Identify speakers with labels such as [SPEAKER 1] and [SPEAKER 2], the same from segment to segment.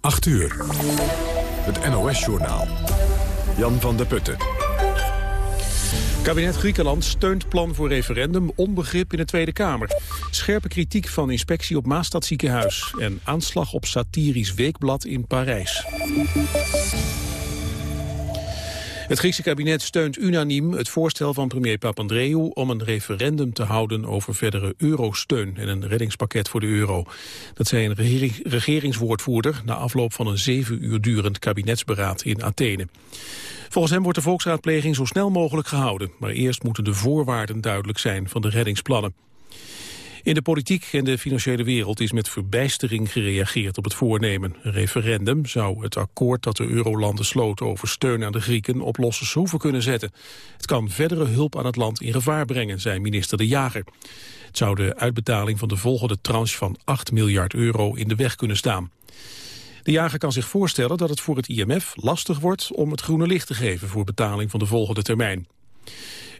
[SPEAKER 1] 8 uur. Het NOS-journaal. Jan van der Putten.
[SPEAKER 2] Kabinet Griekenland steunt plan voor referendum onbegrip in de Tweede Kamer. Scherpe kritiek van inspectie op Maastadziekenhuis. En aanslag op satirisch weekblad in Parijs. Het Griekse kabinet steunt unaniem het voorstel van premier Papandreou om een referendum te houden over verdere eurosteun en een reddingspakket voor de euro. Dat zei een regeringswoordvoerder na afloop van een zeven uur durend kabinetsberaad in Athene. Volgens hem wordt de volksraadpleging zo snel mogelijk gehouden, maar eerst moeten de voorwaarden duidelijk zijn van de reddingsplannen. In de politiek en de financiële wereld is met verbijstering gereageerd op het voornemen. Een referendum zou het akkoord dat de eurolanden sloten over steun aan de Grieken op losse schroeven kunnen zetten. Het kan verdere hulp aan het land in gevaar brengen, zei minister De Jager. Het zou de uitbetaling van de volgende tranche van 8 miljard euro in de weg kunnen staan. De jager kan zich voorstellen dat het voor het IMF lastig wordt om het groene licht te geven voor betaling van de volgende termijn.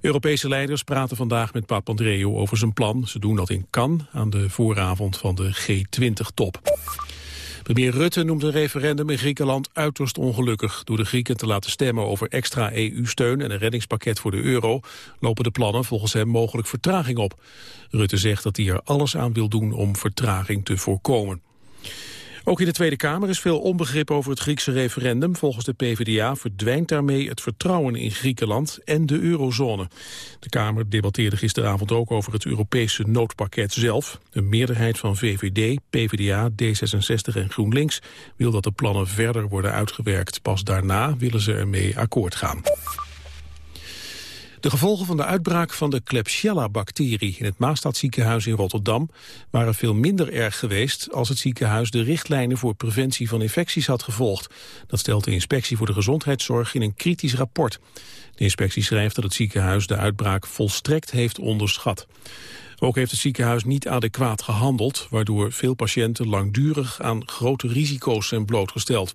[SPEAKER 2] Europese leiders praten vandaag met Papandreou over zijn plan. Ze doen dat in Cannes aan de vooravond van de G20-top. Premier Rutte noemt een referendum in Griekenland uiterst ongelukkig. Door de Grieken te laten stemmen over extra EU-steun en een reddingspakket voor de euro... lopen de plannen volgens hem mogelijk vertraging op. Rutte zegt dat hij er alles aan wil doen om vertraging te voorkomen. Ook in de Tweede Kamer is veel onbegrip over het Griekse referendum. Volgens de PvdA verdwijnt daarmee het vertrouwen in Griekenland en de eurozone. De Kamer debatteerde gisteravond ook over het Europese noodpakket zelf. Een meerderheid van VVD, PvdA, D66 en GroenLinks wil dat de plannen verder worden uitgewerkt. Pas daarna willen ze ermee akkoord gaan. De gevolgen van de uitbraak van de Klebsiella-bacterie in het Maastadziekenhuis in Rotterdam waren veel minder erg geweest als het ziekenhuis de richtlijnen voor preventie van infecties had gevolgd. Dat stelt de Inspectie voor de Gezondheidszorg in een kritisch rapport. De inspectie schrijft dat het ziekenhuis de uitbraak volstrekt heeft onderschat. Ook heeft het ziekenhuis niet adequaat gehandeld, waardoor veel patiënten langdurig aan grote risico's zijn blootgesteld.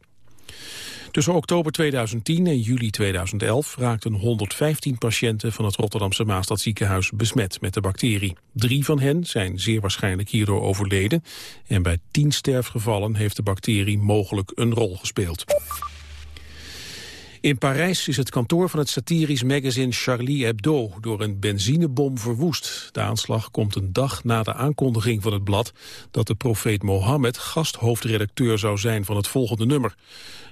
[SPEAKER 2] Tussen oktober 2010 en juli 2011 raakten 115 patiënten van het Rotterdamse Maastadziekenhuis besmet met de bacterie. Drie van hen zijn zeer waarschijnlijk hierdoor overleden en bij tien sterfgevallen heeft de bacterie mogelijk een rol gespeeld. In Parijs is het kantoor van het satirisch magazine Charlie Hebdo door een benzinebom verwoest. De aanslag komt een dag na de aankondiging van het blad dat de profeet Mohammed gasthoofdredacteur zou zijn van het volgende nummer.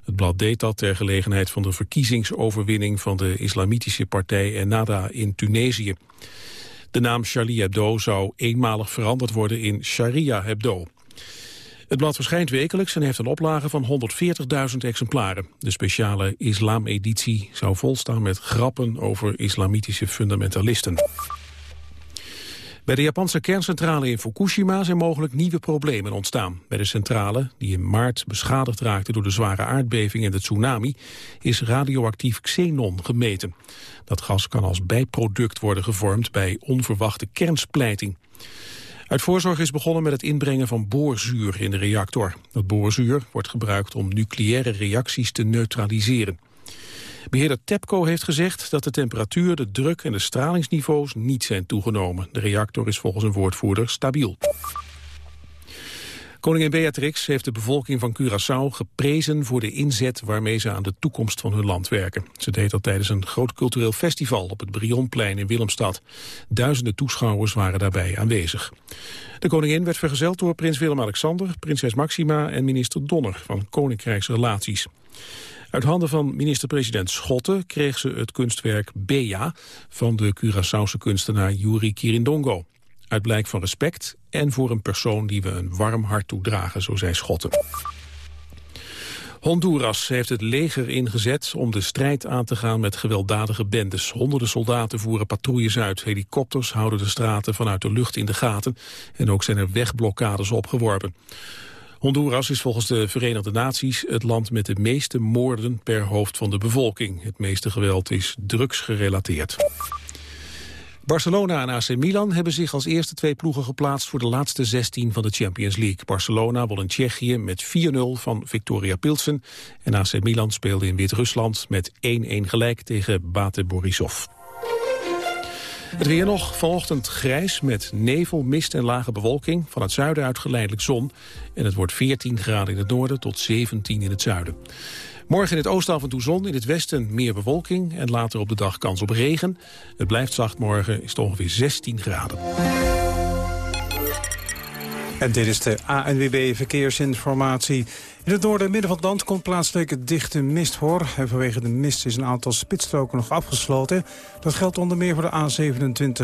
[SPEAKER 2] Het blad deed dat ter gelegenheid van de verkiezingsoverwinning van de islamitische partij Ennahda in Tunesië. De naam Charlie Hebdo zou eenmalig veranderd worden in Sharia Hebdo. Het blad verschijnt wekelijks en heeft een oplage van 140.000 exemplaren. De speciale islameditie zou volstaan met grappen over islamitische fundamentalisten. Bij de Japanse kerncentrale in Fukushima zijn mogelijk nieuwe problemen ontstaan. Bij de centrale, die in maart beschadigd raakte door de zware aardbeving en de tsunami, is radioactief xenon gemeten. Dat gas kan als bijproduct worden gevormd bij onverwachte kernsplijting. Uit voorzorg is begonnen met het inbrengen van boorzuur in de reactor. Dat boorzuur wordt gebruikt om nucleaire reacties te neutraliseren. Beheerder TEPCO heeft gezegd dat de temperatuur, de druk en de stralingsniveaus niet zijn toegenomen. De reactor is volgens een woordvoerder stabiel. Koningin Beatrix heeft de bevolking van Curaçao geprezen voor de inzet waarmee ze aan de toekomst van hun land werken. Ze deed dat tijdens een groot cultureel festival op het Brionplein in Willemstad. Duizenden toeschouwers waren daarbij aanwezig. De koningin werd vergezeld door prins Willem-Alexander, prinses Maxima en minister Donner van Koninkrijksrelaties. Uit handen van minister-president Schotten kreeg ze het kunstwerk Bea van de Curaçaose kunstenaar Yuri Kirindongo. Uit blijk van respect en voor een persoon die we een warm hart toedragen, zo zei Schotten. Honduras heeft het leger ingezet om de strijd aan te gaan met gewelddadige bendes. Honderden soldaten voeren patrouilles uit. Helikopters houden de straten vanuit de lucht in de gaten. En ook zijn er wegblokkades opgeworpen. Honduras is volgens de Verenigde Naties het land met de meeste moorden per hoofd van de bevolking. Het meeste geweld is drugsgerelateerd. Barcelona en AC Milan hebben zich als eerste twee ploegen geplaatst voor de laatste 16 van de Champions League. Barcelona won in Tsjechië met 4-0 van Victoria Pilsen en AC Milan speelde in Wit-Rusland met 1-1 gelijk tegen Bate Borisov. Het weer nog vanochtend grijs met nevel, mist en lage bewolking. Van het zuiden uit geleidelijk zon. En het wordt 14 graden in het noorden tot 17 in het zuiden. Morgen in het oosten af en toe zon, in het westen meer bewolking... en later op de dag kans op regen. Het blijft zacht morgen, is het ongeveer 16 graden.
[SPEAKER 3] En dit is de ANWB Verkeersinformatie. In het noorden en midden van het land komt plaatselijk dichte mist voor. En vanwege de mist is een aantal spitsstroken nog afgesloten. Dat geldt onder meer voor de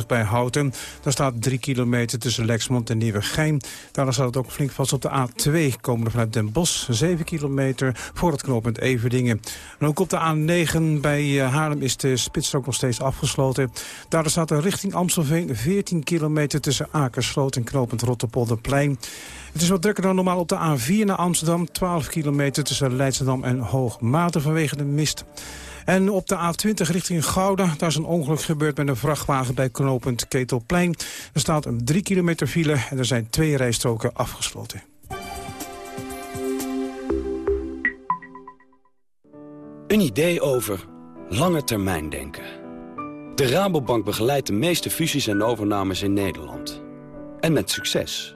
[SPEAKER 3] A27 bij Houten. Daar staat 3 kilometer tussen Lexmond en Nieuwegein. Daar staat het ook flink vast op de A2, komende vanuit Den Bosch. 7 kilometer voor het knooppunt Everdingen. En ook op de A9 bij eh, Haarlem is de spitsstrook nog steeds afgesloten. Daar staat er richting Amstelveen 14 kilometer tussen Akersloot en knooppunt Rotterpolderplein. Het is wat drukker dan normaal op de A4 naar Amsterdam. 12 kilometer tussen Leidschendam en Hoogmaten vanwege de mist. En op de A20 richting Gouda, daar is een ongeluk gebeurd met een vrachtwagen bij knooppunt Ketelplein. Er staat een 3 kilometer file en er zijn twee rijstroken afgesloten.
[SPEAKER 4] Een idee over lange termijn denken. De Rabobank begeleidt de meeste fusies en overnames in Nederland. En met succes.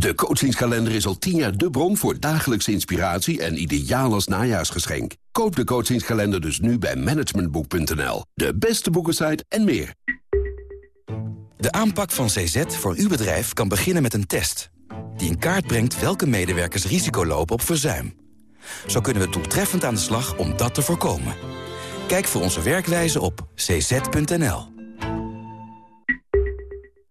[SPEAKER 5] De coachingskalender is al tien jaar de bron voor dagelijkse inspiratie en ideaal als najaarsgeschenk. Koop de coachingskalender dus nu bij managementboek.nl. De beste boekensite en meer.
[SPEAKER 6] De aanpak van CZ voor uw bedrijf kan beginnen met een test... die in kaart brengt welke medewerkers risico lopen op verzuim. Zo kunnen we doeltreffend aan de slag om dat te voorkomen. Kijk voor onze werkwijze op cz.nl.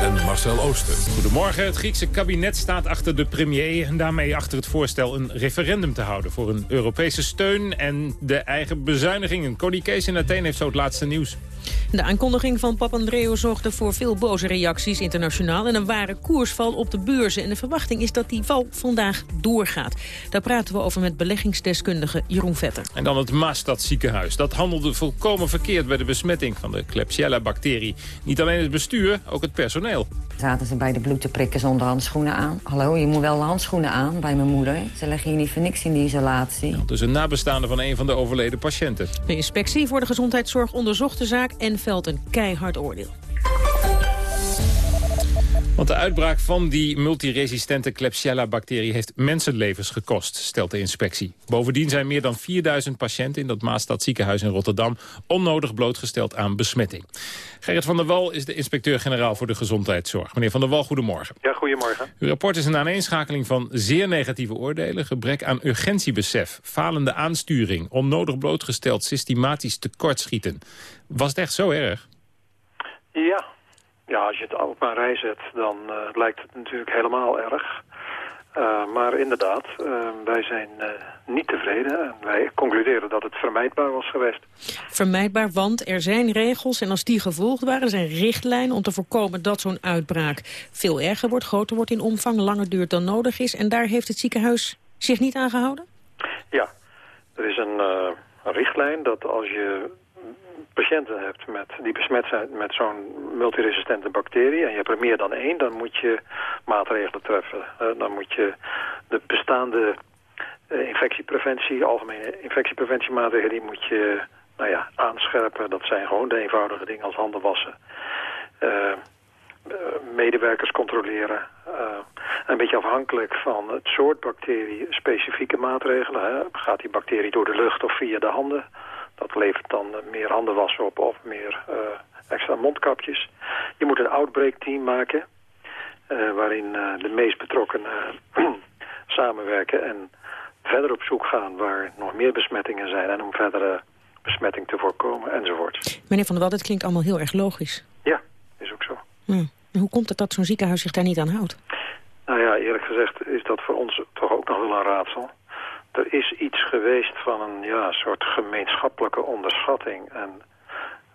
[SPEAKER 1] en Marcel Ooster.
[SPEAKER 7] Goedemorgen. Het Griekse kabinet staat achter de premier... en daarmee achter het voorstel een referendum te houden... voor een Europese steun en de eigen bezuinigingen. Connie Kees in Athene heeft zo het laatste nieuws.
[SPEAKER 8] De aankondiging van Papandreou zorgde voor veel boze reacties internationaal... en een ware koersval op de beurzen. En de verwachting is dat die val vandaag doorgaat. Daar praten we over met beleggingsdeskundige Jeroen Vetter.
[SPEAKER 7] En dan het Maastad ziekenhuis. Dat handelde volkomen verkeerd bij de besmetting van de Klebsiella-bacterie. Niet alleen het bestuur, ook het personeel.
[SPEAKER 9] Zaten ze bij de bloed te prikken zonder handschoenen aan. Hallo, je moet wel handschoenen aan bij mijn moeder. Ze leggen hier niet voor niks in die isolatie.
[SPEAKER 7] Ja, dus een nabestaande van een van de overleden patiënten.
[SPEAKER 8] De inspectie voor de gezondheidszorg onderzocht de zaak en velt een keihard oordeel.
[SPEAKER 7] Want de uitbraak van die multiresistente Klebsiella-bacterie heeft mensenlevens gekost, stelt de inspectie. Bovendien zijn meer dan 4000 patiënten in dat Maastad ziekenhuis in Rotterdam onnodig blootgesteld aan besmetting. Gerrit van der Wal is de inspecteur-generaal voor de gezondheidszorg. Meneer van der Wal, goedemorgen.
[SPEAKER 10] Ja, goedemorgen.
[SPEAKER 7] Uw rapport is een aaneenschakeling van zeer negatieve oordelen, gebrek aan urgentiebesef, falende aansturing, onnodig blootgesteld, systematisch tekortschieten. Was het echt zo erg?
[SPEAKER 10] Ja, ja, als je het op een rij zet, dan uh, lijkt het natuurlijk helemaal erg. Uh, maar inderdaad, uh, wij zijn niet tevreden. En wij concluderen dat het vermijdbaar was geweest.
[SPEAKER 8] Vermijdbaar, want er zijn regels en als die gevolgd waren... zijn richtlijnen om te voorkomen dat zo'n uitbraak veel erger wordt... groter wordt in omvang, langer duurt dan nodig is. En daar heeft het ziekenhuis zich niet aan gehouden?
[SPEAKER 10] Ja, er is een, een richtlijn dat als je patiënten hebt met, die besmet zijn met zo'n multiresistente bacterie... en je hebt er meer dan één, dan moet je maatregelen treffen. Eh, dan moet je de bestaande uh, infectiepreventie, algemene infectiepreventiemaatregelen... die moet je nou ja, aanscherpen. Dat zijn gewoon de eenvoudige dingen als handen wassen... Uh, medewerkers controleren. een beetje afhankelijk van het soort bacterie specifieke maatregelen. Gaat die bacterie door de lucht of via de handen? Dat levert dan meer handenwassen op of meer uh, extra mondkapjes. Je moet een outbreak team maken... Uh, waarin de meest betrokkenen samenwerken en verder op zoek gaan waar nog meer besmettingen zijn... en om verdere besmetting te voorkomen enzovoort.
[SPEAKER 8] Meneer Van der Wal, dit klinkt allemaal heel erg logisch.
[SPEAKER 10] Ja, is ook zo.
[SPEAKER 8] Hm. hoe komt het dat zo'n ziekenhuis zich daar niet aan houdt?
[SPEAKER 10] Nou ja, eerlijk gezegd is dat voor ons toch ook nog wel een raadsel er is iets geweest van een ja, soort gemeenschappelijke onderschatting... en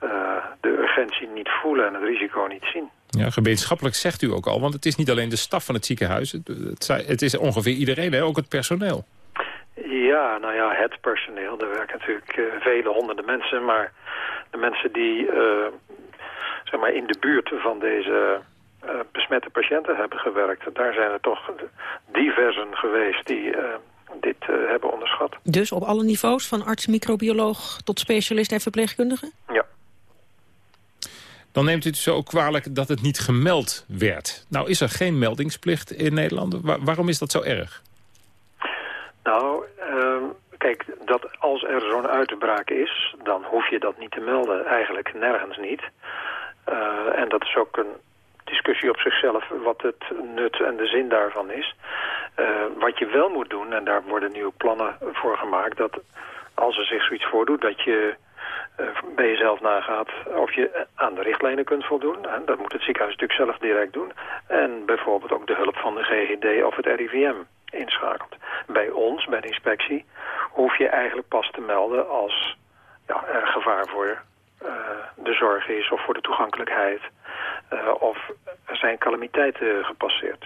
[SPEAKER 10] uh, de urgentie niet voelen en het risico niet zien.
[SPEAKER 7] Ja, gemeenschappelijk zegt u ook al, want het is niet alleen de staf van het ziekenhuis. Het, het is ongeveer iedereen, hè? ook het personeel.
[SPEAKER 10] Ja, nou ja, het personeel. Er werken natuurlijk uh, vele honderden mensen, maar de mensen die uh, zeg maar in de buurt van deze besmette patiënten hebben gewerkt... daar zijn er toch diversen geweest die dit uh, hebben onderschat.
[SPEAKER 8] Dus op alle niveaus, van arts, microbioloog tot specialist en verpleegkundige?
[SPEAKER 10] Ja.
[SPEAKER 7] Dan neemt u het zo kwalijk dat het niet gemeld werd. Nou is er geen meldingsplicht in Nederland. waarom is dat zo erg?
[SPEAKER 10] Nou, uh, kijk, dat als er zo'n uitbraak is... dan hoef je dat niet te melden. Eigenlijk nergens niet. Uh, en dat is ook een discussie op zichzelf wat het nut en de zin daarvan is. Uh, wat je wel moet doen, en daar worden nieuwe plannen voor gemaakt... dat als er zich zoiets voordoet, dat je uh, bij jezelf nagaat of je aan de richtlijnen kunt voldoen. En dat moet het ziekenhuis natuurlijk zelf direct doen. En bijvoorbeeld ook de hulp van de GGD of het RIVM inschakelt. Bij ons, bij de inspectie, hoef je eigenlijk pas te melden als ja, er gevaar voor de zorg is of voor de toegankelijkheid. Uh, of er zijn calamiteiten gepasseerd.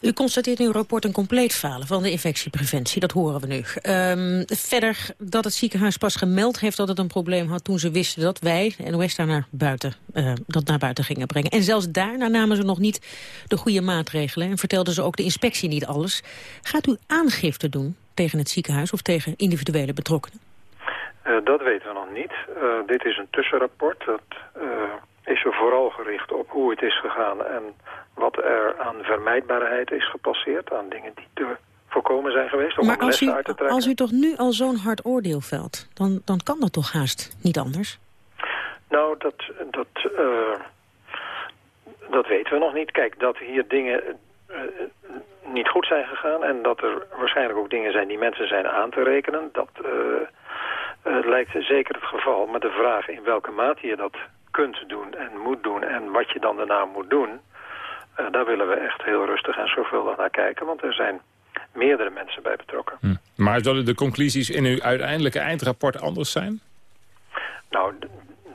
[SPEAKER 8] U constateert in uw rapport een compleet falen van de infectiepreventie. Dat horen we nu. Um, verder dat het ziekenhuis pas gemeld heeft dat het een probleem had... toen ze wisten dat wij, de NOS, daar naar buiten, uh, dat naar buiten gingen brengen. En zelfs daarna namen ze nog niet de goede maatregelen... en vertelden ze ook de inspectie niet alles. Gaat u aangifte doen tegen het ziekenhuis of tegen individuele betrokkenen?
[SPEAKER 10] Uh, dat weten we nog niet. Uh, dit is een tussenrapport. Dat is er vooral gericht op hoe het is gegaan... en wat er aan vermijdbaarheid is gepasseerd, aan dingen die te voorkomen zijn geweest. Om
[SPEAKER 8] maar als u,
[SPEAKER 10] uit te trekken.
[SPEAKER 8] als u toch nu al zo'n hard oordeel velt, dan, dan kan dat toch haast niet anders?
[SPEAKER 10] Nou, dat, dat, dat weten we nog niet. Kijk, dat hier dingen niet goed zijn gegaan... en dat er waarschijnlijk ook dingen zijn die mensen zijn aan te rekenen... dat uh, lijkt zeker het geval. Maar de vraag in welke mate je dat kunt doen en moet doen... en wat je dan daarna moet doen... Uh, daar willen we echt heel rustig en zorgvuldig naar kijken. Want er zijn meerdere mensen bij betrokken.
[SPEAKER 7] Hm. Maar zullen de conclusies in uw uiteindelijke eindrapport anders zijn?
[SPEAKER 10] Nou,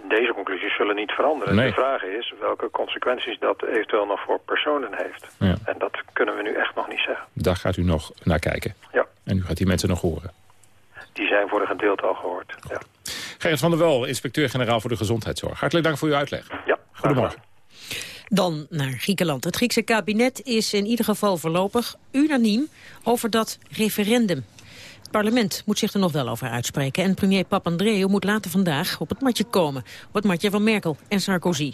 [SPEAKER 10] deze conclusies zullen niet veranderen.
[SPEAKER 7] Nee.
[SPEAKER 10] De vraag is welke consequenties dat eventueel nog voor personen heeft.
[SPEAKER 7] Ja.
[SPEAKER 10] En dat kunnen we nu echt nog niet zeggen.
[SPEAKER 7] Daar gaat u nog naar kijken.
[SPEAKER 10] Ja.
[SPEAKER 7] En u gaat die mensen nog horen.
[SPEAKER 10] Die zijn voor een gedeelte al gehoord, ja.
[SPEAKER 7] Gerrit van der Wel, inspecteur-generaal voor de gezondheidszorg. Hartelijk dank voor uw uitleg.
[SPEAKER 10] Ja,
[SPEAKER 7] Goedemorgen.
[SPEAKER 8] Dan naar Griekenland. Het Griekse kabinet is in ieder geval voorlopig unaniem over dat referendum. Het parlement moet zich er nog wel over uitspreken. En premier Papandreou moet later vandaag op het matje komen. Op het matje van Merkel en Sarkozy.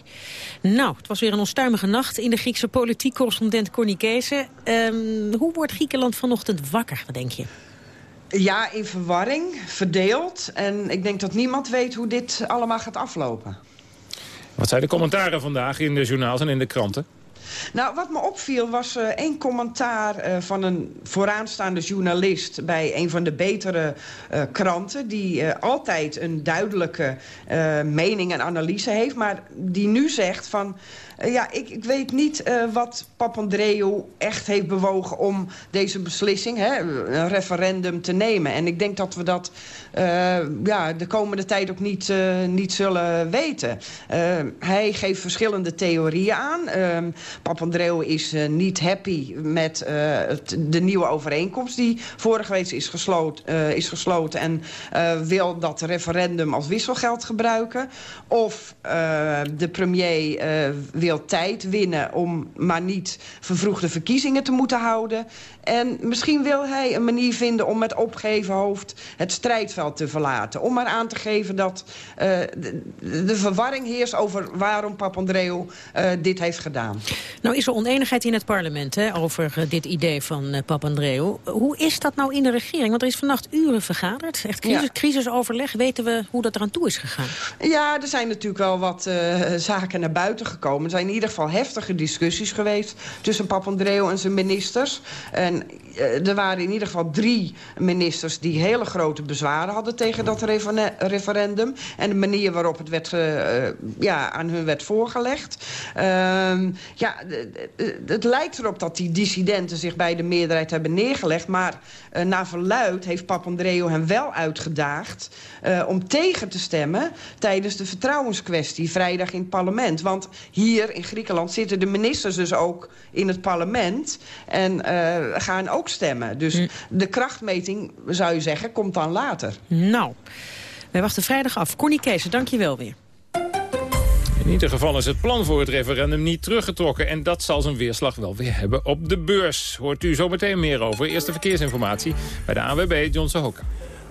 [SPEAKER 8] Nou, het was weer een onstuimige nacht in de Griekse politiek. Correspondent Corny Keese. Um, hoe wordt Griekenland vanochtend wakker, wat denk je?
[SPEAKER 11] Ja, in verwarring, verdeeld. En ik denk dat niemand weet hoe dit allemaal gaat aflopen.
[SPEAKER 7] Wat zijn de commentaren vandaag in de journaals en in de kranten?
[SPEAKER 11] Nou, wat me opviel was uh, één commentaar uh, van een vooraanstaande journalist... bij een van de betere uh, kranten... die altijd een duidelijke mening en analyse heeft... maar die nu zegt van... Uh, ja, ik, ik, weet niet uh, wat Papandreou echt heeft bewogen om deze beslissing, hè, een referendum, te nemen. En ik denk dat we dat uh, ja, de komende tijd ook niet, niet zullen weten. hij geeft verschillende theorieën aan. Papandreou is niet happy met de nieuwe overeenkomst... die vorige week is gesloten, is gesloten en wil dat referendum als wisselgeld gebruiken. Of de premier wil tijd winnen om maar niet vervroegde verkiezingen te moeten houden. En misschien wil hij een manier vinden om met opgeven hoofd het strijdveld te verlaten. Om maar aan te geven dat uh, de, de, verwarring heerst over waarom Papandreou uh, dit heeft gedaan.
[SPEAKER 8] Nou is er oneenigheid in het parlement hè, over uh, dit idee van Papandreou. Hoe is dat nou in de regering? Want er is vannacht uren vergaderd. Echt crisis, ja. crisisoverleg. Weten we hoe dat eraan toe is gegaan?
[SPEAKER 11] Ja, er zijn natuurlijk wel wat zaken naar buiten gekomen. Zijn in ieder geval heftige discussies geweest tussen Papandreou en zijn ministers. En er waren in ieder geval drie ministers die hele grote bezwaren hadden tegen dat referendum. En de manier waarop het werd, uh, ja, aan hun werd voorgelegd. Uh, ja, het lijkt erop dat die dissidenten zich bij de meerderheid hebben neergelegd. Maar uh, naar verluid heeft Papandreou hem wel uitgedaagd om tegen te stemmen tijdens de vertrouwenskwestie vrijdag in het parlement. Want hier in Griekenland zitten de ministers dus ook in het parlement en uh, gaan ook stemmen. Dus hm. de krachtmeting, zou je zeggen, komt dan later.
[SPEAKER 8] Nou, wij wachten vrijdag af. Connie Kees, dank je wel weer.
[SPEAKER 7] In ieder geval is het plan voor het referendum niet teruggetrokken. En dat zal zijn weerslag wel weer hebben op de beurs. Hoort u zo meteen meer over. Eerste verkeersinformatie bij de AWB John Sohoka.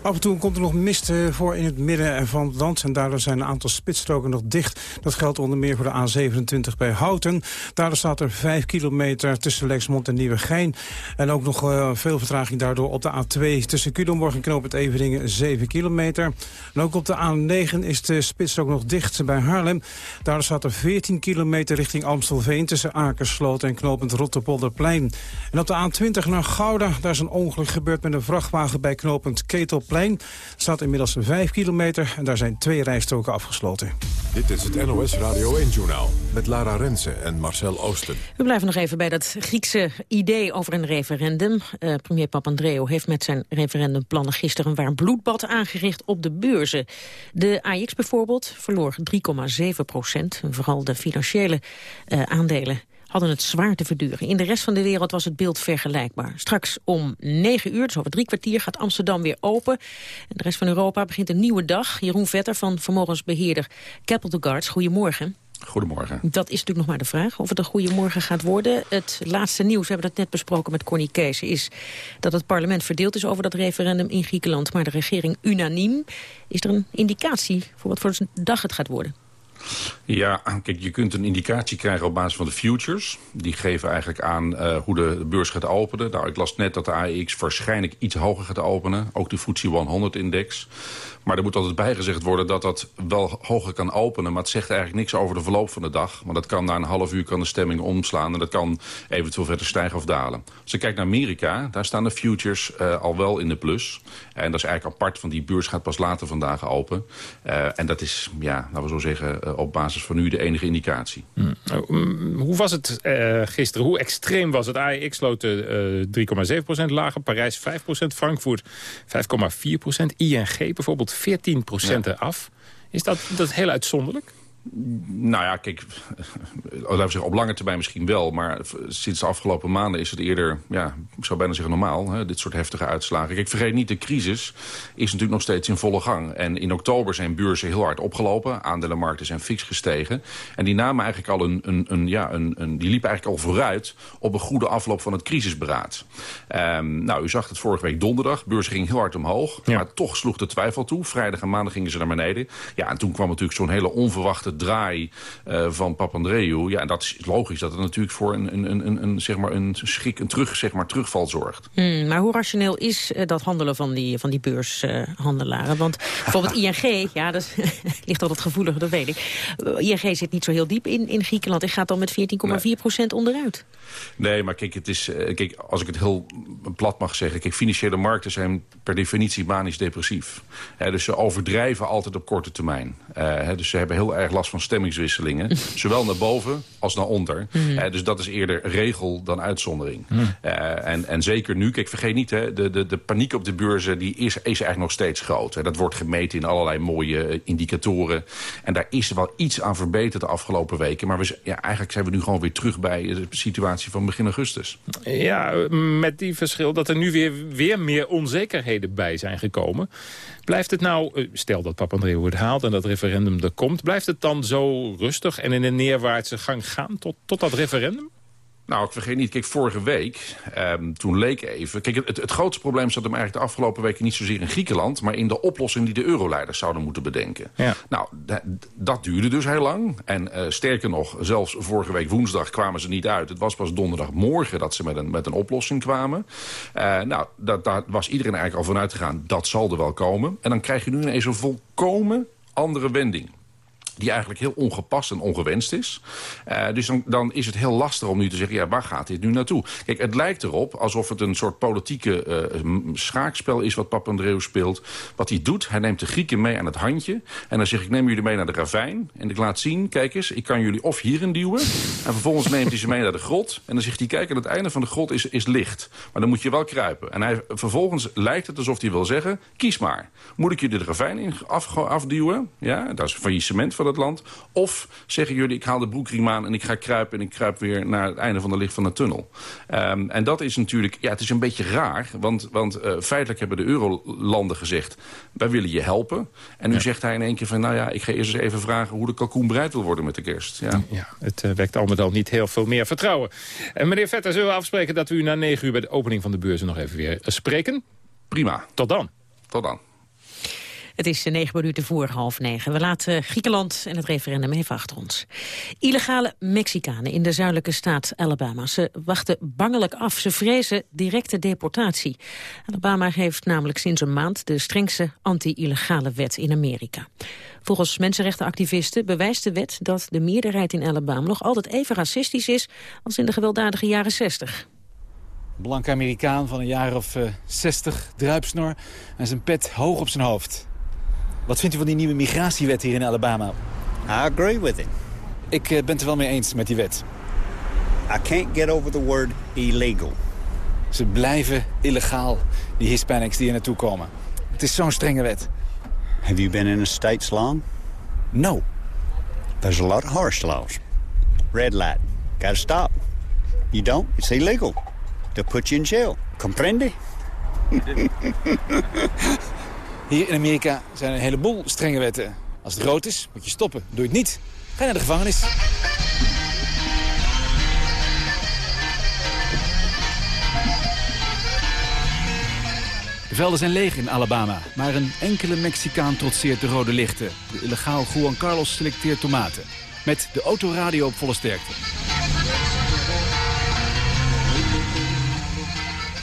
[SPEAKER 3] Af en toe komt er nog mist eh, voor in het midden van het land. En daardoor zijn een aantal spitsstroken nog dicht. Dat geldt onder meer voor de A27 bij Houten. Daardoor staat er 5 kilometer tussen Lexmond en Nieuwegein. En ook nog uh, veel vertraging daardoor op de A2 tussen Culemborg en Knoop het Everingen 7 kilometer. En ook op de A9 is de spitsstrook nog dicht bij Haarlem. Daardoor staat er 14 kilometer richting Amstelveen tussen Akersloot en Knopend Rotterpolderplein. En op de A20 naar Gouda, daar is een ongeluk gebeurd met een vrachtwagen bij Knopend Ketel plein staat inmiddels 5 kilometer en daar zijn twee rijstroken afgesloten.
[SPEAKER 1] Dit is het NOS Radio 1-journaal met Lara Rensen en Marcel Oosten.
[SPEAKER 8] We blijven nog even bij dat Griekse idee over een referendum. Uh, premier Papandreou heeft met zijn referendumplannen gisteren een waar bloedbad aangericht op de beurzen. De AX bijvoorbeeld verloor 3,7 procent. Vooral de financiële uh, aandelen hadden het zwaar te verduren. In de rest van de wereld was het beeld vergelijkbaar. Straks om negen uur, dus over drie kwartier, gaat Amsterdam weer open. En de rest van Europa begint een nieuwe dag. Jeroen Vetter van vermogensbeheerder Capital Guards, goedemorgen.
[SPEAKER 12] Goedemorgen.
[SPEAKER 8] Dat is natuurlijk nog maar de vraag of het een goede morgen gaat worden. Het laatste nieuws, we hebben dat net besproken met Corny Kees... is dat het parlement verdeeld is over dat referendum in Griekenland... maar de regering unaniem. Is er een indicatie voor wat voor een dag het gaat worden?
[SPEAKER 12] Ja, kijk, je kunt een indicatie krijgen op basis van de futures. Die geven eigenlijk aan uh, hoe de beurs gaat openen. Nou, ik las net dat de AEX waarschijnlijk iets hoger gaat openen. Ook de FTSE 100-index. Maar er moet altijd bijgezegd worden dat dat wel hoger kan openen. Maar het zegt eigenlijk niks over de verloop van de dag. Want dat kan na een half uur kan de stemming omslaan. En dat kan eventueel verder stijgen of dalen. Als je kijkt naar Amerika, daar staan de futures uh, al wel in de plus. En dat is eigenlijk apart, van die beurs gaat pas later vandaag open. Uh, en dat is, ja, laten we zo zeggen, uh, op basis van nu de enige indicatie.
[SPEAKER 7] Hmm. Hoe was het gisteren? Hoe extreem was het? AEX sloot 3,7% lager, Parijs 5%, Frankfurt 5,4%, ING bijvoorbeeld 14 procent af. Is dat, dat heel uitzonderlijk?
[SPEAKER 12] Nou ja, kijk, laten we zeggen, op lange termijn misschien wel. Maar sinds de afgelopen maanden is het eerder, ja, ik zou bijna zeggen normaal, hè, dit soort heftige uitslagen. Kijk, vergeet niet, de crisis is natuurlijk nog steeds in volle gang. En in oktober zijn beurzen heel hard opgelopen. Aandelenmarkten zijn fix gestegen. En die namen eigenlijk al een, een, een ja, een, een, die liepen eigenlijk al vooruit op een goede afloop van het crisisberaad. Um, nou, u zag het vorige week donderdag. Beurs ging heel hard omhoog. Ja. Maar toch sloeg de twijfel toe. Vrijdag en maandag gingen ze naar beneden. Ja, en toen kwam natuurlijk zo'n hele onverwachte draai uh, van Papandreou. Ja, en dat is logisch dat het natuurlijk voor een, een, een, een, zeg maar een schrik, een terug, zeg maar, terugval zorgt.
[SPEAKER 8] Hmm, maar hoe rationeel is uh, dat handelen van die, van die beurshandelaren? Want bijvoorbeeld ING, ja, dat ligt altijd gevoelig, dat weet ik. ING zit niet zo heel diep in, in Griekenland en gaat dan met 14,4 procent onderuit.
[SPEAKER 12] Nee, maar kijk, het is, kijk, als ik het heel plat mag zeggen... Kijk, financiële markten zijn per definitie manisch depressief. dus ze overdrijven altijd op korte termijn. dus ze hebben heel erg last van stemmingswisselingen. zowel naar boven als naar onder.
[SPEAKER 7] Mhm.
[SPEAKER 12] Eh, dus dat is eerder regel dan uitzondering.
[SPEAKER 7] Mhm.
[SPEAKER 12] Eh, en, en zeker nu, kijk, vergeet niet, hè, de, de, de paniek op de beurzen die is, is eigenlijk nog steeds groot. Hè. Dat wordt gemeten in allerlei mooie eh, indicatoren. En daar is wel iets aan verbeterd de afgelopen weken. Maar we, ja, eigenlijk zijn we nu gewoon weer terug bij de situatie van begin augustus.
[SPEAKER 7] Ja, met die verschil dat er nu weer, weer meer onzekerheden bij zijn gekomen. Blijft het nou, eh, stel dat Papandreou het haalt en dat referendum er komt... blijft het dan zo rustig en in een neerwaartse gang gaan tot, tot dat referendum?
[SPEAKER 12] Nou, ik vergeet niet, kijk, vorige week, ehm, toen leek even... Kijk, het, het grootste probleem zat hem eigenlijk de afgelopen weken niet zozeer in Griekenland... maar in de oplossing die de euroleiders zouden moeten bedenken.
[SPEAKER 7] Ja.
[SPEAKER 12] Nou, da- dat duurde dus heel lang. En eh, sterker nog, zelfs vorige week woensdag kwamen ze niet uit. Het was pas donderdagmorgen dat ze met een, met een oplossing kwamen. Eh, nou, dat, daar was iedereen eigenlijk al vanuit gegaan, dat zal er wel komen. En dan krijg je nu ineens een volkomen andere wending die eigenlijk heel ongepast en ongewenst is. Eh, dus dan, dan is het heel lastig om nu te zeggen... ja, waar gaat dit nu naartoe? Kijk, het lijkt erop alsof het een soort politieke eh, schaakspel is... wat Papandreou speelt. Wat hij doet, hij neemt de Grieken mee aan het handje... en dan zeg ik, neem jullie mee naar de ravijn... en ik laat zien, kijk eens, ik kan jullie of hierin duwen... en vervolgens neemt hij ze mee naar de grot... en dan zegt hij, kijk, aan het einde van de grot is, is licht. Maar dan moet je wel kruipen. En hij, vervolgens lijkt het alsof hij wil zeggen... kies maar, moet ik jullie de ravijn in af, afduwen? Ja, dat is faillissement van het land. Of zeggen jullie, ik haal de broekriem aan en ik ga kruipen... en ik kruip weer naar het einde van de licht van de tunnel. Ehm, en dat is natuurlijk, ja, het is een beetje raar. Want, want eh, feitelijk hebben de eurolanden gezegd... wij willen je helpen. En nu zegt hij in één keer van... nou ja, ik ga eerst eens even vragen hoe de kalkoen bereid wil worden met de kerst. Ja.
[SPEAKER 7] Ja, het eh, wekt al met al niet heel veel meer vertrouwen. En meneer Vetter, zullen we afspreken dat we u na negen uur... bij de opening van de beurzen nog even weer eh, spreken?
[SPEAKER 12] Prima.
[SPEAKER 7] Tot dan.
[SPEAKER 12] Tot dan.
[SPEAKER 8] Het is negen minuten voor half negen. We laten Griekenland en het referendum even achter ons. Illegale Mexicanen in de zuidelijke staat Alabama. Ze wachten bangelijk af. Ze vrezen directe deportatie. Alabama heeft namelijk sinds een maand de strengste anti-illegale wet in Amerika. Volgens mensenrechtenactivisten bewijst de wet dat de meerderheid in Alabama nog altijd even racistisch is als in de gewelddadige jaren 60.
[SPEAKER 13] Blanke Amerikaan van een jaar of eh, 60, druipsnor en zijn pet hoog op zijn hoofd. Wat vindt u van die nieuwe migratiewet hier in Alabama?
[SPEAKER 14] I agree with it.
[SPEAKER 13] Ik eh, ben het er wel mee eens met die wet.
[SPEAKER 14] I can't get over the word illegal.
[SPEAKER 13] Ze blijven illegaal, die Hispanics die hier naartoe komen. Het is zo'n strenge wet.
[SPEAKER 14] Have you been in the States long?
[SPEAKER 13] No.
[SPEAKER 14] There's a lot of harsh laws. Red light. Gotta stop. You don't, it's illegal. They'll put you in jail. Comprende?
[SPEAKER 13] Hier in Amerika zijn een heleboel strenge wetten. Als het rood is, moet je stoppen. Doe je het niet, ga naar de gevangenis. De velden zijn leeg in Alabama, maar een enkele Mexicaan trotseert de rode lichten. De illegaal Juan Carlos selecteert tomaten. Met de autoradio op volle sterkte.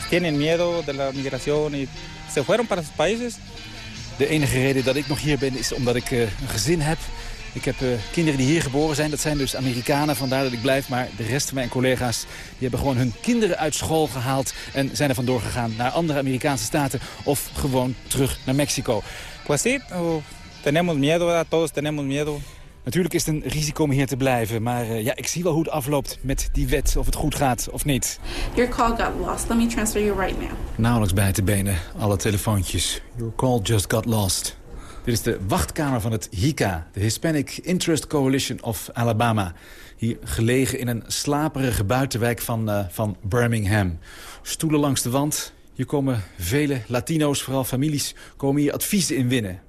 [SPEAKER 15] tienen miedo de la migración y se fueron para sus países.
[SPEAKER 13] De enige reden dat ik nog hier ben is omdat ik eh, een gezin heb. Ik heb eh, kinderen die hier geboren zijn. Dat zijn dus Amerikanen, vandaar dat ik blijf. Maar de rest van mijn collega's die hebben gewoon hun kinderen uit school gehaald... en zijn er vandoor gegaan naar andere Amerikaanse staten... of gewoon terug naar Mexico.
[SPEAKER 15] Pues sí, tenemos miedo, todos tenemos miedo.
[SPEAKER 13] Natuurlijk is het een risico om hier te blijven. Maar eh, ja, ik zie wel hoe het afloopt met die wet. Of het goed gaat of niet.
[SPEAKER 16] Your call got lost. Let me transfer you right now.
[SPEAKER 13] Nauwelijks bij te benen, alle telefoontjes. Your call just got lost. Dit is de wachtkamer van het HICA, de Hispanic Interest Coalition of Alabama. Hier gelegen in een slaperige buitenwijk van, eh, van Birmingham. Stoelen langs de wand. Hier komen vele Latino's, vooral families, komen hier adviezen in winnen.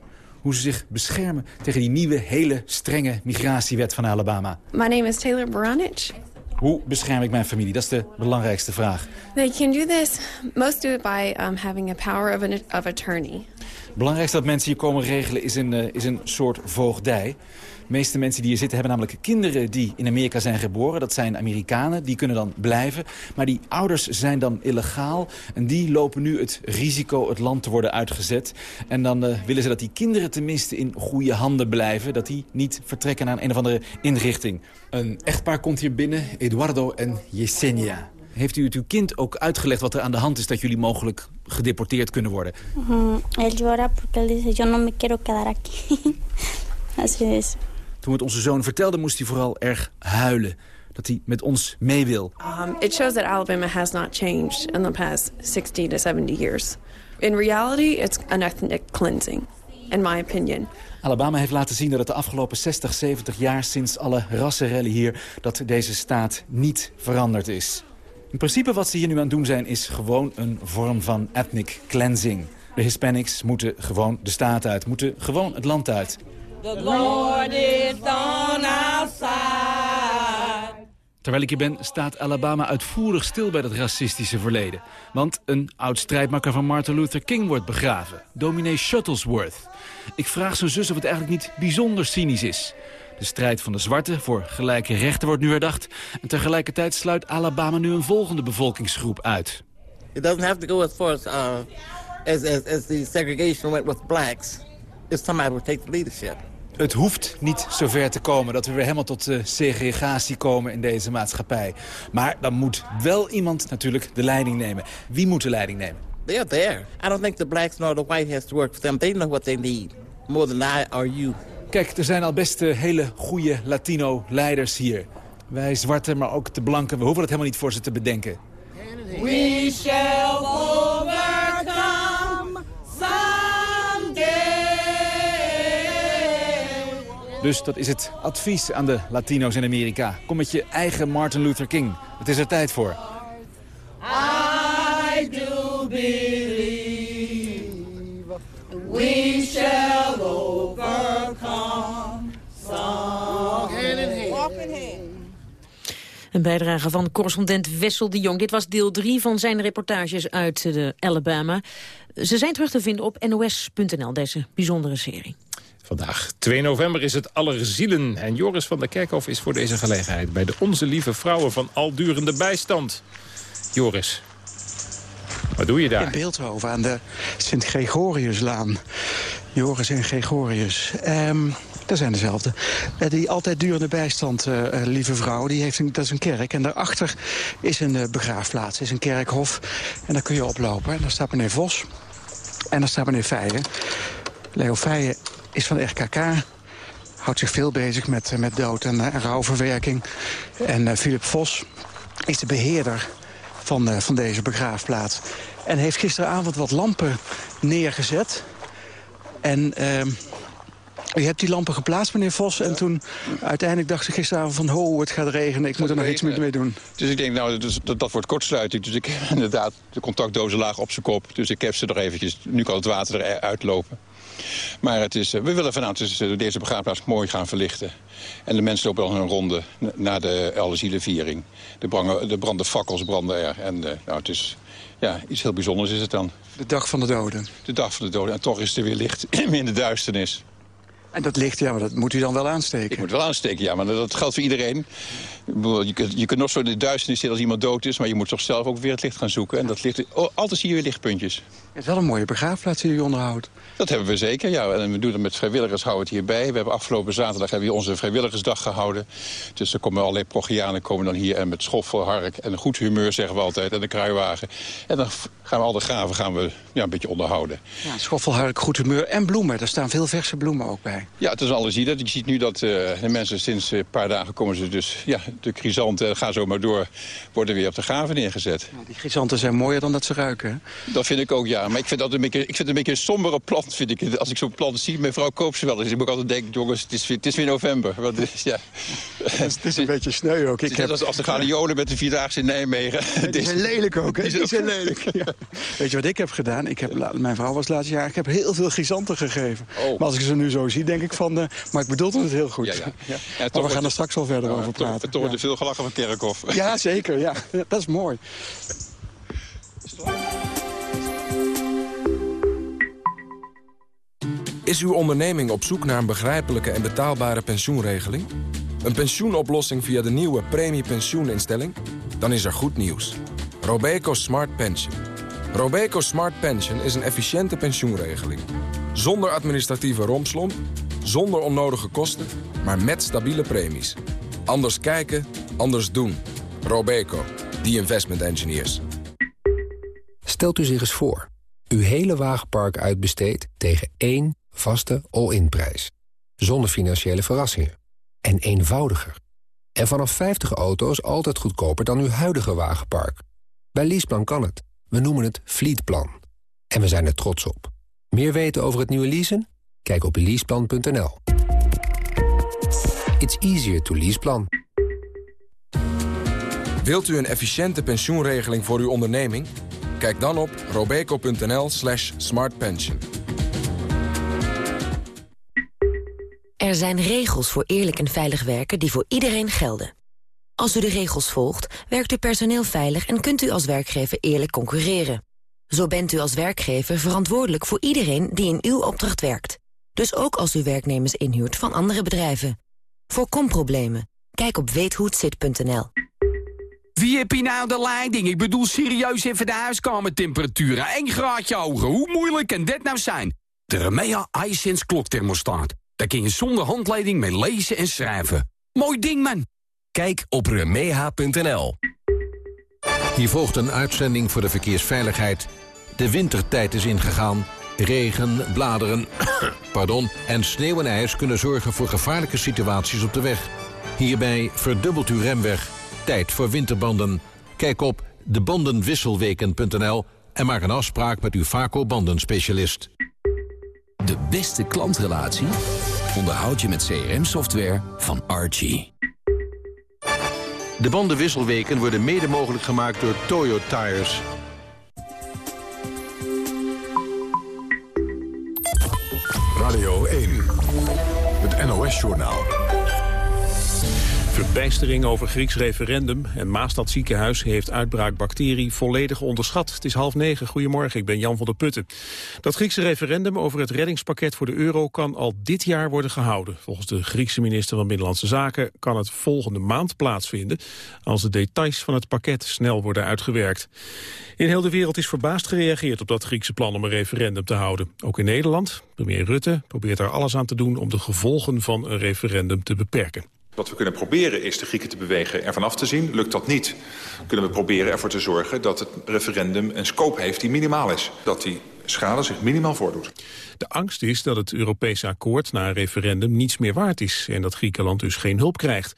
[SPEAKER 13] Hoe ze zich beschermen tegen die nieuwe, hele strenge migratiewet van Alabama.
[SPEAKER 17] My name is Taylor Baranich.
[SPEAKER 13] Hoe bescherm ik mijn familie? Dat is de belangrijkste vraag.
[SPEAKER 17] They can do this. Most do it by um, having a power of, an, of attorney.
[SPEAKER 13] Het belangrijkste dat mensen hier komen regelen is een, uh, is een soort voogdij. De meeste mensen die hier zitten hebben namelijk kinderen die in Amerika zijn geboren. Dat zijn Amerikanen, die kunnen dan blijven. Maar die ouders zijn dan illegaal. En die lopen nu het risico het land te worden uitgezet. En dan uh, willen ze dat die kinderen tenminste in goede handen blijven. Dat die niet vertrekken naar een, of andere inrichting. Een echtpaar komt hier binnen, Eduardo en Yesenia. Heeft u het uw kind ook uitgelegd wat er aan de hand is... dat jullie mogelijk gedeporteerd kunnen worden?
[SPEAKER 18] Él llora porque él dice, yo no me quiero quedar aquí. Así es.
[SPEAKER 13] Toen we het onze zoon vertelden moest hij vooral erg huilen. Dat hij met ons mee wil.
[SPEAKER 17] Um, it shows that Alabama has not changed in the past 60 to 70 years. In reality, it's an ethnic cleansing, in my opinion.
[SPEAKER 13] Alabama heeft laten zien dat het de afgelopen 60, 70 jaar... sinds alle rassenrellen hier, dat deze staat niet veranderd is. In principe wat ze hier nu aan het doen zijn... is gewoon een vorm van ethnic cleansing. De Hispanics moeten gewoon de staat uit, moeten gewoon het land uit.
[SPEAKER 18] The Lord is on our side.
[SPEAKER 13] Terwijl ik hier ben, staat Alabama uitvoerig stil bij dat racistische verleden. Want een oud strijdmakker van Martin Luther King wordt begraven. Dominee Shuttlesworth. Ik vraag zijn zus of het eigenlijk niet bijzonder cynisch is. De strijd van de zwarten voor gelijke rechten wordt nu herdacht. En tegelijkertijd sluit Alabama nu een volgende bevolkingsgroep uit.
[SPEAKER 19] It doesn't have to go as far as, uh, as, as, as the segregation went with blacks. It's somebody who takes leadership.
[SPEAKER 13] Het hoeft niet zover te komen dat we weer helemaal tot uh, segregatie komen in deze maatschappij. Maar dan moet wel iemand natuurlijk de leiding nemen. Wie moet de leiding nemen?
[SPEAKER 19] They're there. I don't think the blacks nor the white has to work for them. They know what they need. More than I or you.
[SPEAKER 13] Kijk, er zijn al best uh, hele goede Latino-leiders hier. Wij zwarte, maar ook de blanken. We hoeven het helemaal niet voor ze te bedenken.
[SPEAKER 18] We shall
[SPEAKER 13] Dus dat is het advies aan de Latino's in Amerika. Kom met je eigen Martin Luther King. Het is er tijd voor.
[SPEAKER 18] I do believe we shall overcome someday.
[SPEAKER 8] Walk in hand. Een bijdrage van correspondent Wessel de Jong. Dit was deel 3 van zijn reportages uit de Alabama. Ze zijn terug te vinden op nos.nl, deze bijzondere serie.
[SPEAKER 7] Vandaag, 2 november, is het Allerzielen. En Joris van der Kerkhof is voor deze gelegenheid... bij de Onze Lieve Vrouwen van Aldurende Bijstand. Joris, wat doe je daar?
[SPEAKER 20] In Beeldhoven aan de Sint-Gregoriuslaan. Joris en Gregorius. Um, dat zijn dezelfde. Uh, die altijd durende bijstand, uh, uh, lieve vrouw, die heeft een, dat is een kerk. En daarachter is een begraafplaats, is een kerkhof. En daar kun je oplopen. En daar staat meneer Vos. En daar staat meneer Feijen. Leo Feijen is van de RKK. Houdt zich veel bezig met, met dood en, en rouwverwerking. En Philip Vos is de beheerder van, van deze begraafplaats. En heeft gisteravond wat lampen neergezet. En uh, u hebt die lampen geplaatst, meneer Vos. En toen uiteindelijk dacht ik gisteravond van... ho, het gaat regenen, ik moet er nog iets mee doen.
[SPEAKER 21] Dus ik denk, nou, dat, dat, dat wordt kortsluiting. Dus ik heb inderdaad de contactdozen laag op zijn kop. Dus ik heb ze er eventjes. Nu kan het water eruit lopen. Maar het is, we willen vanavond dus deze begraafplaats mooi gaan verlichten. En de mensen lopen dan een ronde na de Allezielenviering. Er branden, er branden fakkels branden er. En uh, nou, het is ja, iets heel bijzonders is het dan.
[SPEAKER 20] De dag van de doden.
[SPEAKER 21] De dag van de doden. En toch is er weer licht in de duisternis.
[SPEAKER 20] En dat licht, ja, maar dat moet u dan wel aansteken.
[SPEAKER 21] Ik moet wel aansteken, ja, maar dat geldt voor iedereen. Je kunt, je kunt nog zo in de duisternis zitten als iemand dood is... maar je moet toch zelf ook weer het licht gaan zoeken. En dat licht, oh, altijd zie je weer lichtpuntjes.
[SPEAKER 20] Het is wel een mooie begraafplaats die u onderhoudt.
[SPEAKER 21] Dat hebben we zeker, ja. En we doen het met vrijwilligers, houden het hierbij. We hebben afgelopen zaterdag hebben we onze vrijwilligersdag gehouden. Dus er komen allerlei Progianen komen dan hier... en met schoffel, hark en een goed humeur, zeggen we altijd, en de kruiwagen. En dan gaan we al de graven gaan we, ja, een beetje onderhouden.
[SPEAKER 20] Ja, schoffel, hark, goed humeur en bloemen. Daar staan veel verse bloemen ook bij.
[SPEAKER 21] Ja, het is alles hier. Je ziet nu dat uh, de mensen sinds een paar dagen komen ze dus... Ja, de chrysanten, ga zo maar door, worden weer op de graven neergezet.
[SPEAKER 20] Ja, die chrysanten zijn mooier dan dat ze ruiken, hè?
[SPEAKER 21] Dat vind ik ook, ja. Maar ik vind dat een beetje, ik vind het een beetje een sombere plant, vind ik. Als ik zo'n plant zie, mijn vrouw koopt ze wel eens. Ik moet altijd denken, jongens, het is weer, het is weer november. Want, is, ja.
[SPEAKER 20] het, is, een beetje sneu ook.
[SPEAKER 21] Ik het heb... als, als de gladiolen met de Vierdaagse in Nijmegen.
[SPEAKER 20] Ja, die zijn lelijk ook, hè? Die, die zijn lelijk, ja. Weet je wat ik heb gedaan? Ik heb, mijn vrouw was laatst jaar, ik heb heel veel chrysanten gegeven. Oh. Maar als ik ze nu zo zie, denk ik van... Uh, maar ik bedoelde het heel goed. Ja, ja. ja. maar we gaan er straks wel verder over praten.
[SPEAKER 21] Toch, toch wordt er veel gelachen van Kerkhof.
[SPEAKER 20] Ja, zeker. Ja. Dat is mooi.
[SPEAKER 22] Is uw onderneming op zoek naar een begrijpelijke en betaalbare pensioenregeling? Een pensioenoplossing via de nieuwe premiepensioeninstelling? Dan is er goed nieuws. Robeco Smart Pension. Robeco Smart Pension is een efficiënte pensioenregeling. Zonder administratieve rompslomp, zonder onnodige kosten, maar met stabiele premies. Anders kijken, anders doen. Robeco, the investment engineers.
[SPEAKER 23] Stelt u zich eens voor. Uw hele wagenpark uitbesteedt tegen één vaste all-in prijs. Zonder financiële verrassingen. en eenvoudiger. En vanaf 50 auto's altijd goedkoper dan uw huidige wagenpark. Bij Leaseplan kan het. We noemen het Fleetplan. En we zijn er trots op. Meer weten over het nieuwe leasen? Kijk op leaseplan.nl. It's easier to leaseplan.
[SPEAKER 22] Wilt u een efficiënte pensioenregeling voor uw onderneming? Kijk dan op robeco.nl slash smartpension.
[SPEAKER 24] Er zijn regels voor eerlijk en veilig werken die voor iedereen gelden. Als u de regels volgt, werkt uw personeel veilig... en kunt u als werkgever eerlijk concurreren. Zo bent u als werkgever verantwoordelijk voor iedereen die in uw opdracht werkt. Dus ook als u werknemers inhuurt van andere bedrijven. Voorkom problemen. Kijk op weethohetzit.nl.
[SPEAKER 25] Wie heb je nou de leiding? Ik bedoel serieus even de huiskamertemperatuur. 1 graadje hoger. Hoe moeilijk kan dit nou zijn? De Remea iSense klokthermostaat. Daar kun je zonder handleiding mee lezen en schrijven. Mooi ding, man.
[SPEAKER 26] Kijk op remeha.nl. Hier volgt een uitzending voor de verkeersveiligheid. De wintertijd is ingegaan. Regen, bladeren pardon, en sneeuw en ijs kunnen zorgen voor gevaarlijke situaties op de weg. Hierbij verdubbelt uw remweg. Tijd voor winterbanden. Kijk op debandenwisselweken.nl en maak een afspraak met uw Vaco-bandenspecialist. De beste klantrelatie onderhoud je met CRM-software van Archie. De bandenwisselweken worden mede mogelijk gemaakt door Toyo Tires.
[SPEAKER 1] Radio 1, het NOS-journaal.
[SPEAKER 2] Verbijstering over Grieks referendum en Maastad ziekenhuis heeft uitbraak bacterie volledig onderschat. Het is half negen. Goedemorgen, ik ben Jan van der Putten. Dat Griekse referendum over het reddingspakket voor de euro kan al dit jaar worden gehouden. Volgens de Griekse minister van Binnenlandse Zaken kan het volgende maand plaatsvinden als de details van het pakket snel worden uitgewerkt. In heel de wereld is verbaasd gereageerd op dat Griekse plan om een referendum te houden. Ook in Nederland. Premier Rutte probeert er alles aan te doen om de gevolgen van een referendum te beperken.
[SPEAKER 27] Wat we kunnen proberen is de Grieken te bewegen ervan af te zien. Lukt dat niet, kunnen we proberen ervoor te zorgen dat het referendum een scope heeft die minimaal is. Dat die schade zich minimaal voordoet.
[SPEAKER 2] De angst is dat het Europese akkoord na een referendum niets meer waard is... en dat Griekenland dus geen hulp krijgt.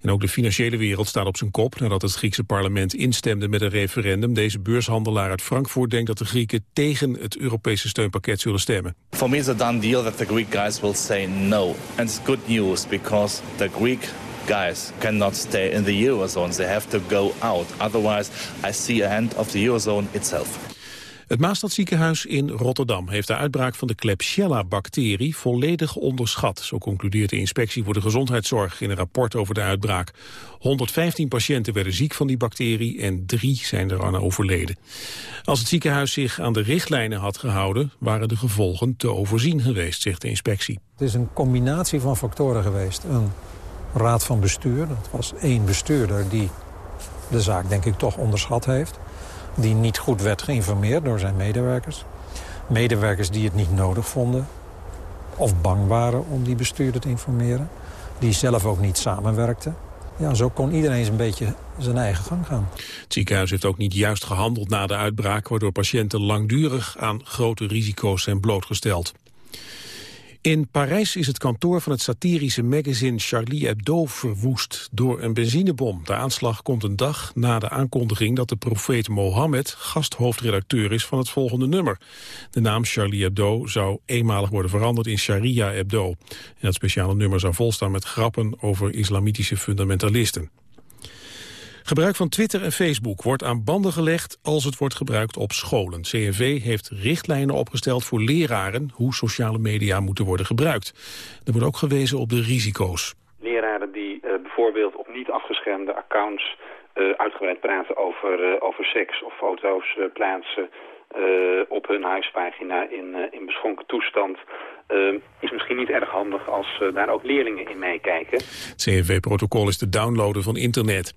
[SPEAKER 2] En ook de financiële wereld staat op zijn kop nadat het Griekse parlement instemde met een referendum. Deze beurshandelaar uit Frankfurt denkt dat de Grieken tegen het Europese steunpakket zullen stemmen.
[SPEAKER 28] For me it's a done deal that the Greek guys will say no. And it's good news because the Greek guys cannot stay in the Eurozone. They have to go out. Otherwise I see a end of the Eurozone itself.
[SPEAKER 2] Het Maastadziekenhuis in Rotterdam heeft de uitbraak van de Klebsiella-bacterie volledig onderschat. Zo concludeert de inspectie voor de gezondheidszorg in een rapport over de uitbraak. 115 patiënten werden ziek van die bacterie en drie zijn er aan overleden. Als het ziekenhuis zich aan de richtlijnen had gehouden, waren de gevolgen te overzien geweest, zegt de inspectie.
[SPEAKER 29] Het is een combinatie van factoren geweest. Een raad van bestuur, dat was één bestuurder die de zaak denk ik toch onderschat heeft die niet goed werd geïnformeerd door zijn medewerkers. Medewerkers die het niet nodig vonden of bang waren om die bestuurder te informeren. Die zelf ook niet samenwerkten. Ja, zo kon iedereen een beetje zijn eigen gang gaan.
[SPEAKER 2] Het ziekenhuis heeft ook niet juist gehandeld na de uitbraak... waardoor patiënten langdurig aan grote risico's zijn blootgesteld. In Parijs is het kantoor van het satirische magazine Charlie Hebdo verwoest door een benzinebom. De aanslag komt een dag na de aankondiging dat de profeet Mohammed gasthoofdredacteur is van het volgende nummer. De naam Charlie Hebdo zou eenmalig worden veranderd in Sharia Hebdo. En dat speciale nummer zou volstaan met grappen over islamitische fundamentalisten. Gebruik van Twitter en Facebook wordt aan banden gelegd als het wordt gebruikt op scholen. CNV heeft richtlijnen opgesteld voor leraren hoe sociale media moeten worden gebruikt. Er wordt ook gewezen op de risico's.
[SPEAKER 30] Leraren die uh, bijvoorbeeld op niet afgeschermde accounts uh, uitgebreid praten over, uh, over seks of foto's plaatsen op hun huispagina in, in beschonken toestand is misschien niet erg handig als daar ook leerlingen in meekijken. Het
[SPEAKER 2] CNV-protocol is te downloaden van internet.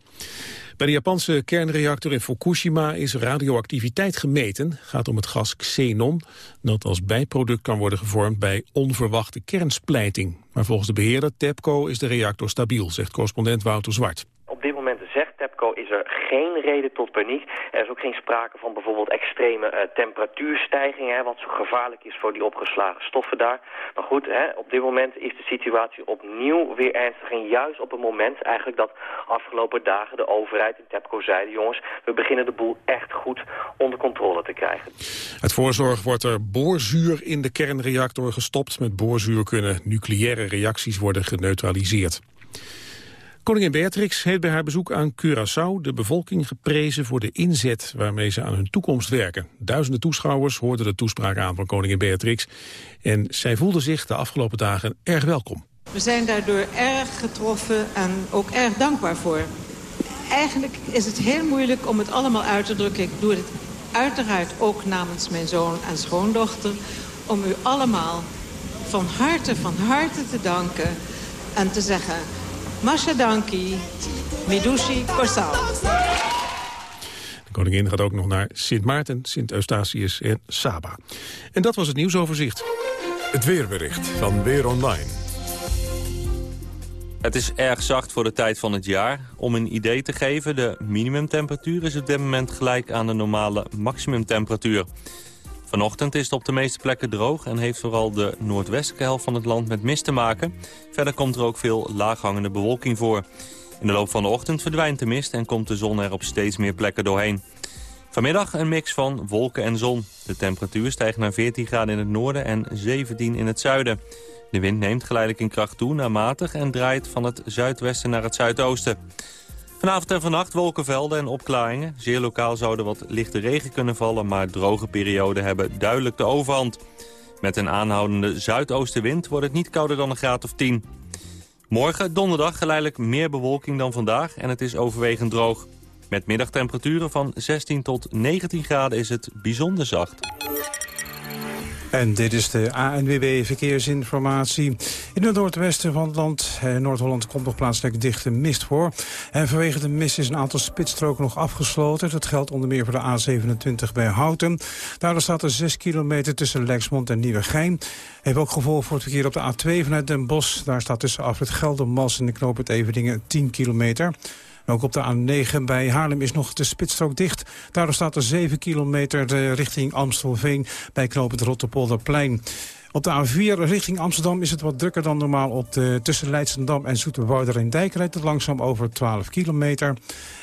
[SPEAKER 2] Bij de Japanse kernreactor in Fukushima is radioactiviteit gemeten. Gaat om het gas xenon, dat als bijproduct kan worden gevormd bij onverwachte kernsplijting. Maar volgens de beheerder TEPCO is de reactor stabiel, zegt correspondent Wouter Zwart.
[SPEAKER 31] Is er geen reden tot paniek. Er is ook geen sprake van bijvoorbeeld extreme uh, temperatuurstijgingen... Hè, wat zo gevaarlijk is voor die opgeslagen stoffen daar. Maar goed, hè, op dit moment is de situatie opnieuw weer ernstig. En juist op het moment eigenlijk dat afgelopen dagen de overheid in TEPCO zeiden... jongens, we beginnen de boel echt goed onder controle te krijgen.
[SPEAKER 2] Uit voorzorg wordt er boorzuur in de kernreactor gestopt. Met boorzuur kunnen nucleaire reacties worden geneutraliseerd. Koningin Beatrix heeft bij haar bezoek aan Curaçao de bevolking geprezen voor de inzet waarmee ze aan hun toekomst werken. Duizenden toeschouwers hoorden de toespraak aan van koningin Beatrix en zij voelde zich de afgelopen dagen erg welkom.
[SPEAKER 32] We zijn daardoor erg getroffen en ook erg dankbaar voor. Eigenlijk is het heel moeilijk om het allemaal uit te drukken. Ik doe het uiteraard ook namens mijn zoon en schoondochter... om u allemaal van harte, van harte te danken en te zeggen... Masha Danki, Midushi Korsao.
[SPEAKER 2] De koningin gaat ook nog naar Sint Maarten, Sint Eustatius en Saba. En dat was het nieuwsoverzicht.
[SPEAKER 1] Het weerbericht van Weer Online.
[SPEAKER 33] Het is erg zacht voor de tijd van het jaar. Om een idee te geven, de minimumtemperatuur is op dit moment gelijk aan de normale maximumtemperatuur. Vanochtend is het op de meeste plekken droog en heeft vooral de noordwestelijke helft van het land met mist te maken. Verder komt er ook veel laaghangende bewolking voor. In de loop van de ochtend verdwijnt de mist en komt de zon er op steeds meer plekken doorheen. Vanmiddag een mix van wolken en zon. De temperatuur stijgt naar 14 graden in het noorden en 17 in het zuiden. De wind neemt geleidelijk in kracht toe naar matig en draait van het zuidwesten naar het zuidoosten. Vanavond en vannacht wolkenvelden en opklaringen. Zeer lokaal zouden wat lichte regen kunnen vallen, maar droge perioden hebben duidelijk de overhand. Met een aanhoudende zuidoostenwind wordt het niet kouder dan een graad of 10. Morgen, donderdag, geleidelijk meer bewolking dan vandaag en het is overwegend droog. Met middagtemperaturen van 16 tot 19 graden is het bijzonder zacht.
[SPEAKER 3] En dit is de ANWB Verkeersinformatie. In het noordwesten van het land, eh, Noord-Holland, komt nog plaatselijk dichte mist voor. En vanwege de mist is een aantal spitsstroken nog afgesloten. Dat geldt onder meer voor de A27 bij Houten. Daardoor staat er 6 kilometer tussen Lexmond en Nieuwegein. Heeft ook gevolg voor het verkeer op de A2 vanuit Den Bosch. Daar staat tussen Afrit Geldermals en de knoop het Everdingen 10 kilometer. Ook op de A9 bij Haarlem is nog de spitsstrook dicht. Daardoor staat er 7 kilometer richting Amstelveen bij knooppunt Rotterpolderplein. Op de A4 richting Amsterdam is het wat drukker dan normaal. Op de, tussen Leidsendam en Zoeterwouder en Dijk rijdt het langzaam over 12 kilometer.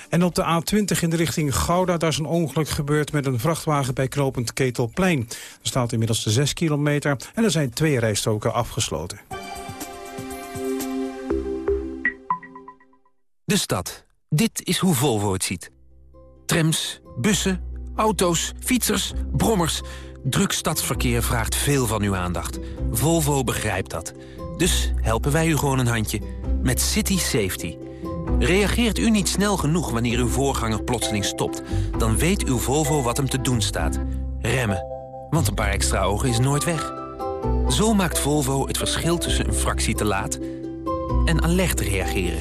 [SPEAKER 3] En op de A20 in de richting Gouda, daar is een ongeluk gebeurd met een vrachtwagen bij knooppunt Ketelplein. Er staat inmiddels de 6 kilometer en er zijn twee rijstoken afgesloten.
[SPEAKER 6] De stad. Dit is hoe Volvo het ziet. Trams, bussen, auto's, fietsers, brommers. Druk stadsverkeer vraagt veel van uw aandacht. Volvo begrijpt dat. Dus helpen wij u gewoon een handje. Met City Safety. Reageert u niet snel genoeg wanneer uw voorganger plotseling stopt... dan weet uw Volvo wat hem te doen staat. Remmen. Want een paar extra ogen is nooit weg. Zo maakt Volvo het verschil tussen een fractie te laat... en alert reageren.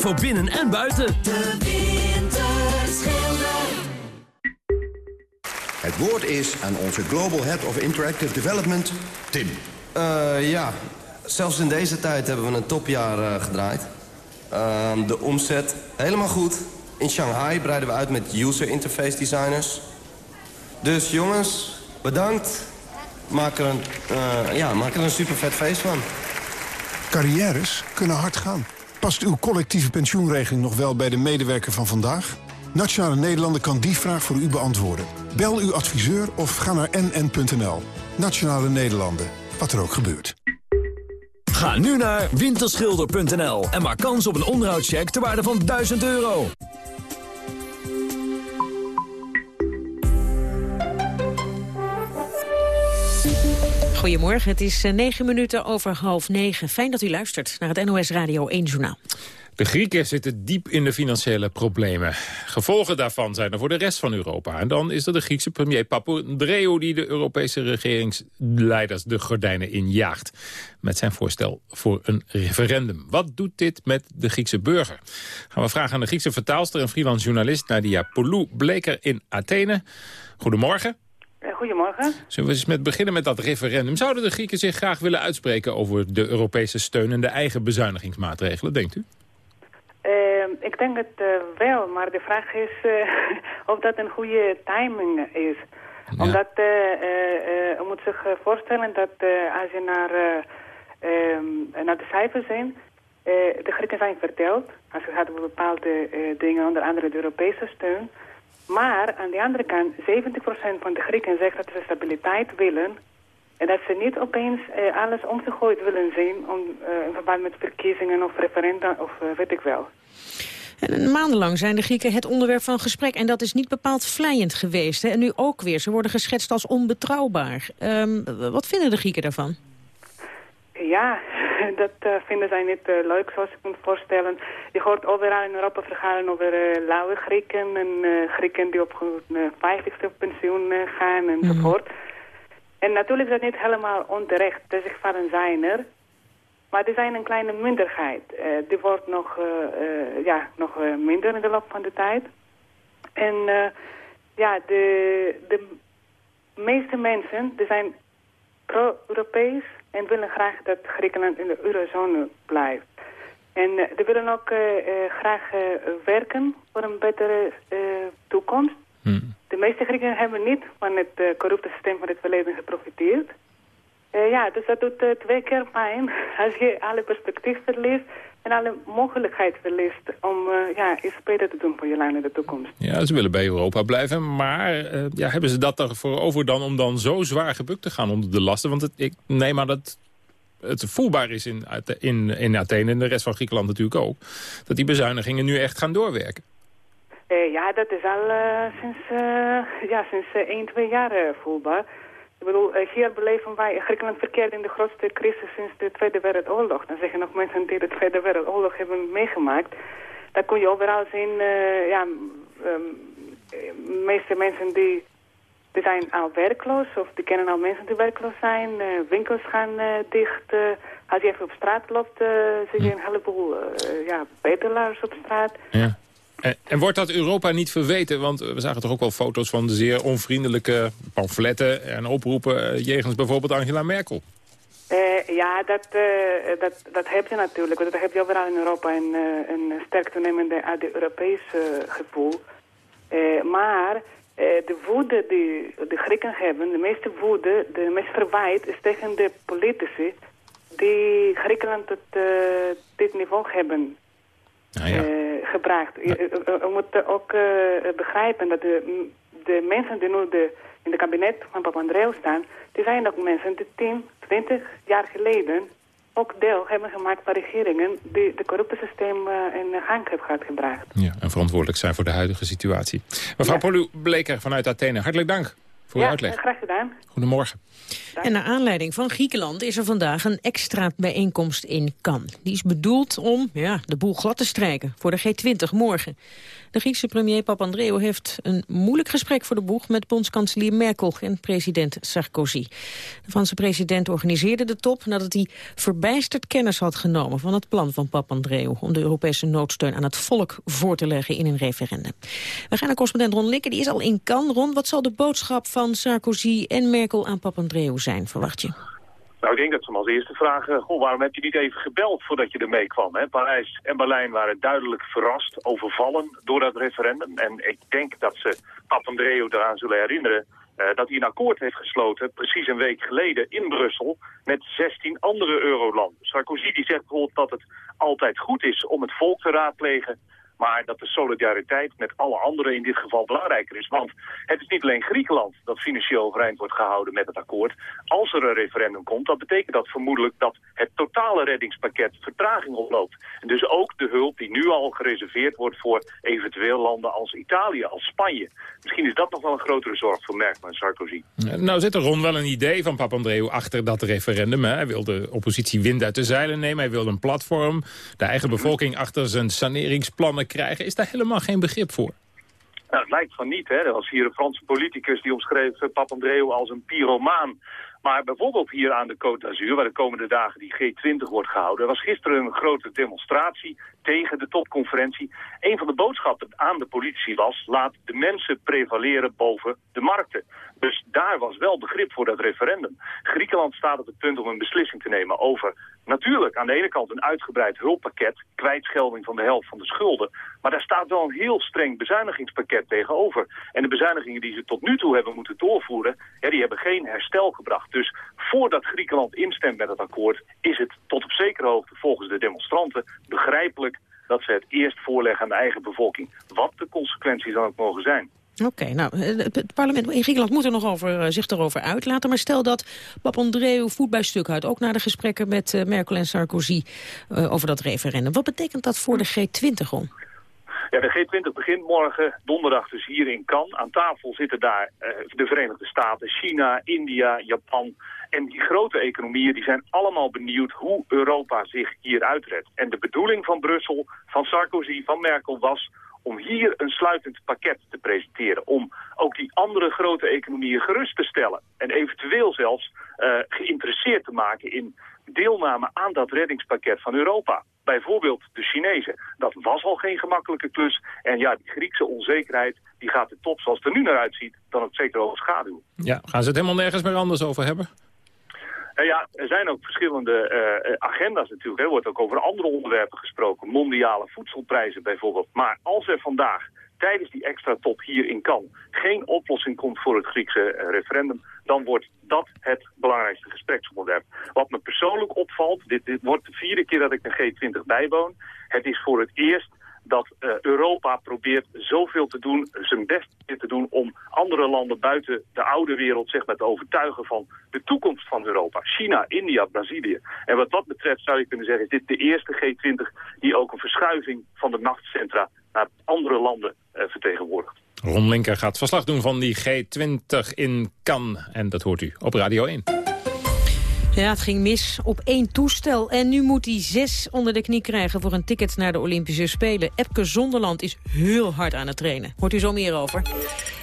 [SPEAKER 34] voor binnen en buiten.
[SPEAKER 35] De Winterschilder.
[SPEAKER 5] Het woord is aan onze Global Head of Interactive Development, Tim.
[SPEAKER 36] Uh, ja, zelfs in deze tijd hebben we een topjaar uh, gedraaid. Uh, de omzet helemaal goed. In Shanghai breiden we uit met user interface designers. Dus jongens, bedankt. Maak er een, ja, maak er een super vet feest van.
[SPEAKER 37] Carrières kunnen hard gaan. Past uw collectieve pensioenregeling nog wel bij de medewerker van vandaag? Nationale Nederlanden kan die vraag voor u beantwoorden. Bel uw adviseur of ga naar nn.nl. Nationale Nederlanden, wat er ook gebeurt.
[SPEAKER 38] Ga nu naar winterschilder.nl en maak kans op een onderhoudscheck ter waarde van 1000 euro.
[SPEAKER 8] Goedemorgen, het is eh, negen minuten over half negen. Fijn dat u luistert naar het NOS Radio 1 Journaal.
[SPEAKER 7] De Grieken zitten diep in de financiële problemen. Gevolgen daarvan zijn er voor de rest van Europa. En dan is er de Griekse premier Papandreou... die de Europese regeringsleiders de gordijnen injaagt. Met zijn voorstel voor een referendum. Wat doet dit met de Griekse burger? Gaan we vragen aan de Griekse vertaalster en freelance journalist... Nadia Poulou Bleker in Athene. Goedemorgen.
[SPEAKER 39] Eh, Goedemorgen.
[SPEAKER 7] Zullen we eens met beginnen met dat referendum? Zouden de Grieken zich graag willen uitspreken over de Europese steun... en de eigen bezuinigingsmaatregelen, denkt u?
[SPEAKER 39] Eh, ik denk het eh, wel, maar de vraag is of dat een goede timing is. Omdat eh, eh, je moet zich voorstellen dat als je naar, eh, ehm, naar de cijfers zijn, eh, de Grieken zijn verdeeld. Als het gaat over bepaalde dingen, onder andere de Europese steun. Maar aan de andere kant, 70% van de Grieken zegt dat ze stabiliteit willen. En dat ze niet opeens eh, alles omgegooid willen zien om, eh, in verband met verkiezingen of referenda of eh, weet ik wel.
[SPEAKER 8] En maandenlang zijn de Grieken het onderwerp van gesprek. En dat is niet bepaald vlijend geweest. Hè? En nu ook weer. Ze worden geschetst als onbetrouwbaar. Ehm, wat vinden de Grieken daarvan?
[SPEAKER 39] Ja, dat eh, vinden zij niet eh, leuk, zoals ik me voorstellen. Je hoort overal in Europa verhalen over eh, lauwe Grieken en Grieken die op hun vijftigste pensioen gaan enzovoort. En natuurlijk is dat niet helemaal onterecht. De gevallen zijn er. Maar er zijn een kleine minderheid. Die wordt nog, ja, nog minder in de loop van de tijd. En ja, de, de meeste mensen die zijn pro-Europees en willen graag dat Griekenland in de eurozone blijft. En uh, die willen ook uh, uh, graag werken voor een betere toekomst. De meeste Grieken hebben niet van het corrupte systeem van het verleden geprofiteerd. ja, dus dat doet twee keer pijn als je alle perspectief verliest en alle mogelijkheid verliest om ja, iets beter te doen voor je land in de toekomst.
[SPEAKER 7] Ja, ze willen bij Europa blijven, maar uh, ja, hebben ze dat ervoor over dan om dan zo zwaar gebukt te gaan onder de lasten? Want het, ik neem aan dat het voelbaar is in, in, in Athene en de rest van Griekenland natuurlijk ook, dat die bezuinigingen nu echt gaan doorwerken.
[SPEAKER 39] Uh, ja, dat is al sinds, ja, sinds 1, 2 jaar voelbaar. Ik bedoel, hier beleven wij, Griekenland verkeerd in de grootste crisis sinds de Tweede Wereldoorlog. Dan zeggen nog mensen die de Tweede Wereldoorlog hebben meegemaakt. Dat kon je overal zien, uh, ja, um, de meeste mensen die, die zijn al werkloos of die kennen al mensen die werkloos zijn. Uh, winkels gaan uh, dicht. als je even op straat loopt, zie je een heleboel ja, bedelaars op straat.
[SPEAKER 7] Ja. En, en, wordt dat Europa niet verweten? Want we zagen toch ook wel foto's van zeer onvriendelijke pamfletten en oproepen jegens bijvoorbeeld Angela Merkel.
[SPEAKER 39] Uh, ja, dat, uh, dat, dat heb je natuurlijk. Dat heb je overal in Europa een, uh, een sterk toenemende Europees gevoel. maar de woede die de Grieken hebben, de meeste woede, de meeste verwijt is tegen de politici die Griekenland tot dit niveau hebben
[SPEAKER 7] ah, ja.
[SPEAKER 39] gebracht. Ja. We moeten ook begrijpen dat de, de mensen die nu de, in het kabinet van Papandreou staan, die zijn ook mensen die 10, 20 jaar geleden ook deel hebben gemaakt van regeringen die de corrupte systeem in gang hebben gehad gebracht.
[SPEAKER 7] Ja, en verantwoordelijk zijn voor de huidige situatie. Mevrouw ja. Polu Bleker vanuit Athene, hartelijk dank voor
[SPEAKER 39] ja,
[SPEAKER 7] uw uitleg.
[SPEAKER 39] graag gedaan.
[SPEAKER 7] Goedemorgen.
[SPEAKER 8] En naar aanleiding van Griekenland is er vandaag een extra bijeenkomst in Cannes. Die is bedoeld om ja, de boel glad te strijken voor de G20 morgen. De Griekse premier Papandreou heeft een moeilijk gesprek voor de boeg... met bondskanselier Merkel en president Sarkozy. De Franse president organiseerde de top nadat hij verbijsterd kennis had genomen... van het plan van Papandreou om de Europese noodsteun aan het volk voor te leggen in een referendum. We gaan naar correspondent Ron Likke, die is al in Cannes. Ron, wat zal de boodschap van Sarkozy en Merkel aan Papandreou zijn, verwacht je?
[SPEAKER 40] Nou, ik denk dat ze hem als eerste vragen, goh, waarom heb je niet even gebeld voordat je ermee kwam? Hè? Parijs en Berlijn waren duidelijk verrast, overvallen door dat referendum. En ik denk dat ze Papandreou eraan zullen herinneren eh, dat hij een akkoord heeft gesloten, precies een week geleden, in Brussel, met 16 andere eurolanden. Sarkozy die zegt bijvoorbeeld dat het altijd goed is om het volk te raadplegen, maar dat de solidariteit met alle anderen in dit geval belangrijker is. Want het is niet alleen Griekenland dat financieel overeind wordt gehouden met het akkoord. Als er een referendum komt, dan betekent dat vermoedelijk dat het totale reddingspakket vertraging oploopt. En dus ook de hulp die nu al gereserveerd wordt voor eventueel landen als Italië, als Spanje. Misschien is dat nog wel een grotere zorg voor Merkel en Sarkozy.
[SPEAKER 7] Nou zit er Ron wel een idee van Papandreou achter dat referendum. Hè? Hij wil de oppositie wind uit de zeilen nemen. Hij wil een platform. De eigen bevolking achter zijn saneringsplannen krijgen. Is daar helemaal geen begrip voor?
[SPEAKER 40] Nou, het lijkt van niet. Hè. Er was hier een Franse politicus die omschreef eh, Papandreou als een pyromaan. Maar bijvoorbeeld hier aan de Côte d'Azur, waar de komende dagen die G20 wordt gehouden, was gisteren een grote demonstratie tegen de topconferentie. Een van de boodschappen aan de politie was, laat de mensen prevaleren boven de markten. Dus daar was wel begrip voor dat referendum. Griekenland staat op het punt om een beslissing te nemen over natuurlijk aan de ene kant een uitgebreid hulppakket, kwijtschelding van de helft van de schulden. Maar daar staat wel een heel streng bezuinigingspakket tegenover. En de bezuinigingen die ze tot nu toe hebben moeten doorvoeren, die hebben geen herstel gebracht. Dus voordat Griekenland instemt met het akkoord, is het tot op zekere hoogte volgens de demonstranten begrijpelijk dat ze het eerst voorleggen aan de eigen bevolking. Wat de consequenties dan ook mogen zijn.
[SPEAKER 8] Oké, nou, het, het parlement in Griekenland moet er nog over, eh, zich erover uitlaten. Maar stel dat Papandreou voet bij stuk houdt, ook na de gesprekken met eh, Merkel en Sarkozy eh, over dat referendum. Wat betekent dat voor de G20 om?
[SPEAKER 40] Ja, de G20 begint morgen donderdag dus hier in Cannes. Aan tafel zitten daar eh, de Verenigde Staten, China, India, Japan. En die grote economieën die zijn allemaal benieuwd hoe Europa zich hier uitredt. En de bedoeling van Brussel, van Sarkozy, van Merkel was om hier een sluitend pakket te presenteren. Om ook die andere grote economieën gerust te stellen. En eventueel zelfs eh, geïnteresseerd te maken in deelname aan dat reddingspakket van Europa. Bijvoorbeeld de Chinezen. Dat was al geen gemakkelijke klus. En ja, die Griekse onzekerheid die gaat de top zoals het er nu naar uitziet... dan het zeker overschaduwen.
[SPEAKER 7] Ja, gaan ze het helemaal nergens meer anders over hebben?
[SPEAKER 40] Ja, er zijn ook verschillende eh, agenda's natuurlijk. Er wordt ook over andere onderwerpen gesproken. Mondiale voedselprijzen bijvoorbeeld. Maar als er vandaag tijdens die extra top hier in Cannes geen oplossing komt voor het Griekse eh, referendum, dan wordt dat het belangrijkste gespreksonderwerp. Wat me persoonlijk opvalt, dit, dit wordt de vierde keer dat ik een G20 bijwoon. Het is voor het eerst dat uh, Europa probeert zoveel te doen, zijn best te doen om andere landen buiten de oude wereld zeg maar, te overtuigen van de toekomst van Europa. China, India, Brazilië. En wat dat betreft zou je kunnen zeggen, is dit de eerste G20 die ook een verschuiving van de machtscentra naar andere landen uh, vertegenwoordigt.
[SPEAKER 7] Ron Linker gaat verslag doen van die G20 in Cannes. En dat hoort u op Radio 1.
[SPEAKER 8] Ja, het ging mis op één toestel. En nu moet hij zes onder de knie krijgen voor een ticket naar de Olympische Spelen. Epke Zonderland is heel hard aan het trainen. Hoort u zo meer over.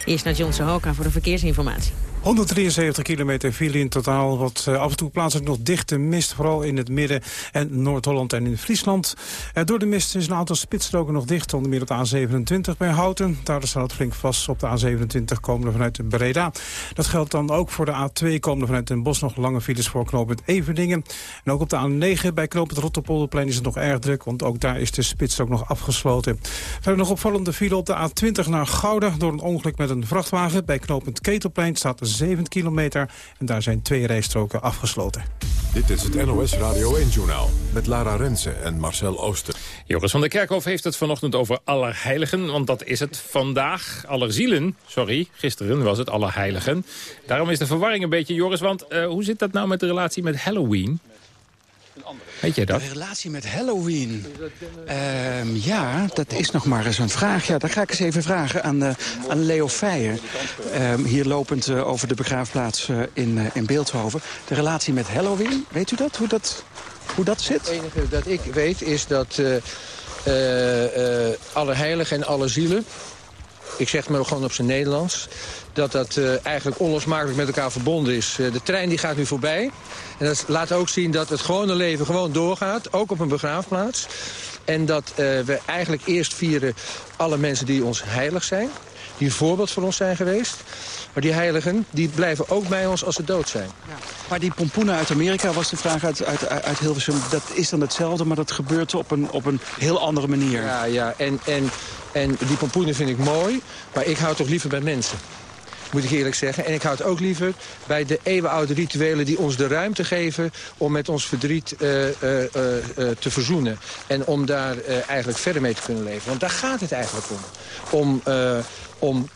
[SPEAKER 8] Eerst naar John Hoka voor de verkeersinformatie.
[SPEAKER 3] 173 kilometer file in totaal. Wat uh, af en toe plaatselijk nog dichte mist. Vooral in het midden en Noord-Holland en in Friesland. Uh, door de mist is een aantal spitsstroken nog dicht. Onder meer op de A27 bij Houten. Daar staat het flink vast op de A27 komende vanuit Breda. Dat geldt dan ook voor de A2 komende vanuit Den Bosch. Nog lange files voor knooppunt Everdingen. En ook op de A9 bij knooppunt Rotterpolderplein is het nog erg druk. Want ook daar is de spitsstrook nog afgesloten. Verder nog opvallende file op de A20 naar Gouda. Door een ongeluk met een vrachtwagen. Bij knooppunt Ketelplein staat 7 kilometer. En daar zijn twee rijstroken afgesloten.
[SPEAKER 1] Dit is het NOS Radio 1-journaal met Lara Rensen en Marcel Ooster.
[SPEAKER 7] Joris van der Kerkhof heeft het vanochtend over Allerheiligen, want dat is het vandaag. Allerzielen, sorry, gisteren was het Allerheiligen. Daarom is de verwarring een beetje, Joris, want uh, hoe zit dat nou met de relatie met Halloween? Weet jij dat?
[SPEAKER 20] De relatie met Halloween. Uh, ja, dat is nog maar eens een vraag. Ja, dat ga ik eens even vragen aan, uh, aan Leo Feijer. Uh, hier lopend uh, over de begraafplaats in, in Beeldhoven. De relatie met Halloween, weet u dat? Hoe dat, hoe dat zit?
[SPEAKER 28] Het enige dat ik weet is dat alle heiligen en alle zielen... ik zeg het maar gewoon op zijn Nederlands dat dat uh, eigenlijk onlosmakelijk met elkaar verbonden is. Uh, de trein die gaat nu voorbij. En dat laat ook zien dat het gewone leven gewoon doorgaat. Ook op een begraafplaats. En dat uh, we eigenlijk eerst vieren alle mensen die ons heilig zijn. Die een voorbeeld van ons zijn geweest. Maar die heiligen die blijven ook bij ons als ze dood zijn.
[SPEAKER 20] Ja. Maar die pompoenen uit Amerika was de vraag uit, uit, uit Hilversum. Dat is dan hetzelfde, maar dat gebeurt op een, op een heel andere manier.
[SPEAKER 28] Ja, ja. En, en, en die pompoenen vind ik mooi. Maar ik hou toch liever bij mensen. Moet ik eerlijk zeggen. En ik houd ook liever bij de eeuwenoude rituelen die ons de ruimte geven... om met ons verdriet uh, uh, uh, te verzoenen. En om daar eigenlijk verder mee te kunnen leven. Want daar gaat het eigenlijk om. Om, om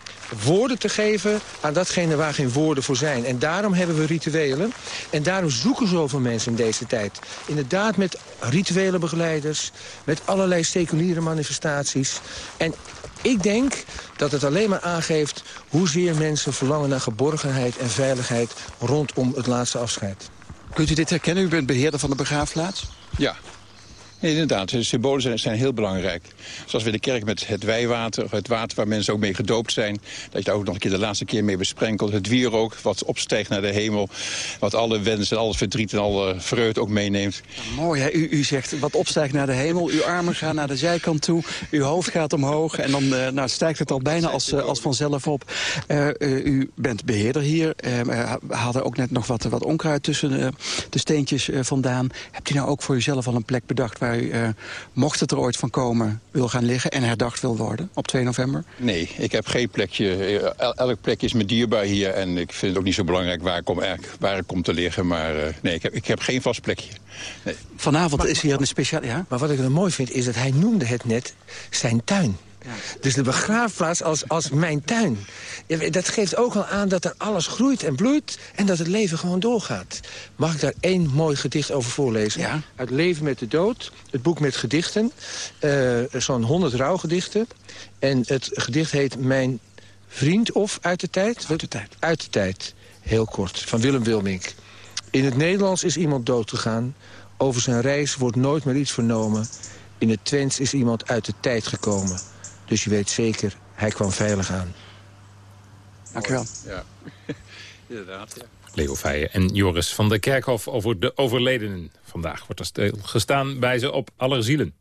[SPEAKER 28] woorden te geven aan datgene waar geen woorden voor zijn. En daarom hebben we rituelen. En daarom zoeken zoveel mensen in deze tijd. Inderdaad met rituele begeleiders, met allerlei seculiere manifestaties. En ik denk dat het alleen maar aangeeft hoezeer mensen verlangen naar geborgenheid en veiligheid rondom het laatste afscheid.
[SPEAKER 20] Kunt u dit herkennen? U bent beheerder van de begraafplaats?
[SPEAKER 41] Ja, Inderdaad, de symbolen zijn, zijn, heel belangrijk. Zoals we de kerk met het wijwater, het water waar mensen ook mee gedoopt zijn. Dat je daar ook nog een keer de laatste keer mee besprenkelt. Het wierook wat opstijgt naar de hemel. Wat alle wensen, alle verdriet en alle vreugde ook meeneemt.
[SPEAKER 20] mooi, hè? U, u zegt wat opstijgt naar de hemel. Uw armen gaan naar de zijkant toe. Uw hoofd gaat omhoog. En dan uh, nou, stijgt het al bijna als, uh, als vanzelf op. Uh, u bent beheerder hier. we hadden ook net nog wat, wat onkruid tussen de steentjes vandaan. Hebt u nou ook voor uzelf al een plek bedacht... waar uh, mocht het er ooit van komen, wil gaan liggen en herdacht wil worden op 2 november?
[SPEAKER 41] Nee, ik heb geen plekje. El elk plekje is me dierbaar hier en ik vind het ook niet zo belangrijk waar ik kom, waar ik kom te liggen. Maar uh, nee, ik heb, ik heb geen vast plekje. Nee.
[SPEAKER 20] Vanavond is hier een speciaal... Ja?
[SPEAKER 28] Maar wat ik er mooi vind is dat hij noemde het net zijn tuin. Ja. Dus de begraafplaats als, als mijn tuin. Dat geeft ook al aan dat er alles groeit en bloeit... en dat het leven gewoon doorgaat. Mag ik daar één mooi gedicht over voorlezen?
[SPEAKER 20] Ja.
[SPEAKER 28] Uit Leven met de Dood, het boek met gedichten. Uh, Zo'n honderd rouwgedichten. En het gedicht heet Mijn vriend of uit de tijd?
[SPEAKER 20] Uit de tijd.
[SPEAKER 28] Uit de tijd. Heel kort, van Willem Wilmink. In het Nederlands is iemand doodgegaan. Over zijn reis wordt nooit meer iets vernomen. In het Twents is iemand uit de tijd gekomen. Dus je weet zeker, hij kwam veilig aan.
[SPEAKER 20] Dank u wel.
[SPEAKER 41] Ja, inderdaad. Ja.
[SPEAKER 7] Leo Feijen en Joris van der Kerkhof over de overledenen. Vandaag wordt er stil gestaan bij ze op Allerzielen.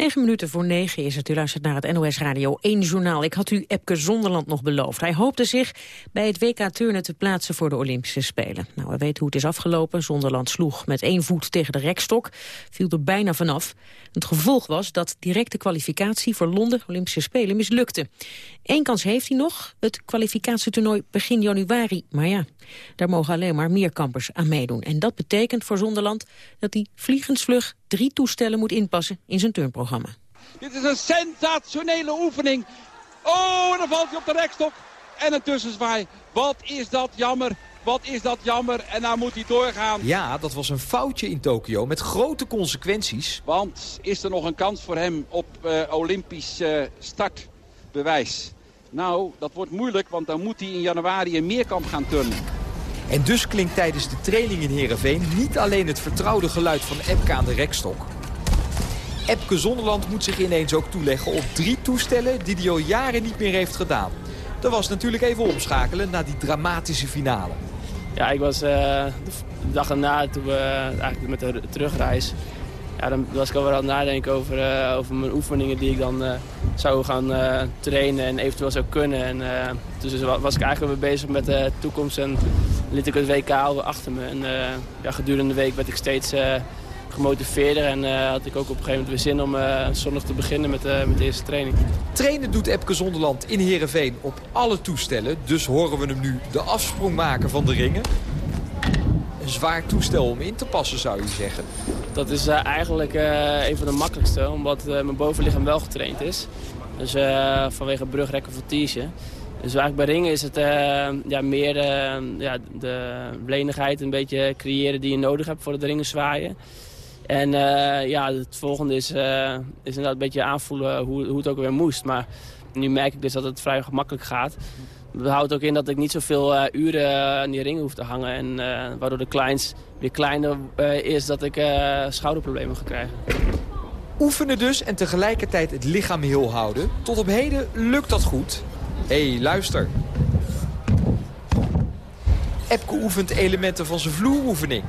[SPEAKER 8] 9 minuten voor 9 is het. U luistert naar het NOS Radio 1 journaal. Ik had u Epke Zonderland nog beloofd. Hij hoopte zich bij het WK turnen te plaatsen voor de Olympische Spelen. Nou, we weten hoe het is afgelopen. Zonderland sloeg met één voet tegen de rekstok. Viel er bijna vanaf. Het gevolg was dat directe kwalificatie voor Londen Olympische Spelen mislukte. Eén kans heeft hij nog, het kwalificatietoernooi begin januari. Maar ja, daar mogen alleen maar meerkampers aan meedoen. En dat betekent voor Zonderland dat hij vliegensvlug drie toestellen moet inpassen in zijn turnprogramma.
[SPEAKER 42] Dit is een sensationele oefening. Oh, dan valt hij op de rekstok. En een tussenzwaai. Wat is dat jammer. Wat is dat jammer. En nou moet hij doorgaan.
[SPEAKER 43] Ja, dat was een foutje in Tokio met grote consequenties.
[SPEAKER 42] Want is er nog een kans voor hem op uh, Olympisch uh, startbewijs? Nou, dat wordt moeilijk, want dan moet hij in januari een meerkamp gaan turnen.
[SPEAKER 43] En dus klinkt tijdens de training in Heerenveen niet alleen het vertrouwde geluid van Epke aan de rekstok. Epke Zonderland moet zich ineens ook toeleggen op drie toestellen die hij al jaren niet meer heeft gedaan. Dat was natuurlijk even omschakelen naar die dramatische finale.
[SPEAKER 44] Ja, ik was uh, de dag erna, toen we uh, eigenlijk met de terugreis... Ja, dan was ik alweer aan het nadenken over, uh, over mijn oefeningen die ik dan zou gaan trainen en eventueel zou kunnen. En, dus was ik eigenlijk weer bezig met de toekomst en liet ik het WK alweer achter me. En ja, gedurende de week werd ik steeds gemotiveerder. En uh, had ik ook op een gegeven moment weer zin om uh, zondag te beginnen met, uh, met de eerste training.
[SPEAKER 43] Trainen doet Epke Zonderland in Heerenveen op alle toestellen. Dus horen we hem nu de afsprong maken van de ringen. Een zwaar toestel om in te passen zou je zeggen.
[SPEAKER 44] Dat is eigenlijk een van de makkelijkste, omdat mijn bovenlichaam wel getraind is. Dus vanwege brugrekken voltige. Dus eigenlijk bij ringen is het ja, meer ja, de lenigheid een beetje creëren die je nodig hebt voor het ringen zwaaien. En uh, ja, het volgende is, uh, is inderdaad een beetje aanvoelen hoe, hoe het ook weer moest. Maar nu merk ik dus dat het vrij gemakkelijk gaat. Dat houdt ook in dat ik niet zoveel uh, uren aan die ringen hoef te hangen. En waardoor de kleins weer kleiner is dat ik schouderproblemen ga krijgen.
[SPEAKER 43] Oefenen dus en tegelijkertijd het lichaam heel houden. Tot op heden lukt dat goed. Hé, hey, luister. Epke oefent elementen van zijn vloeroefening.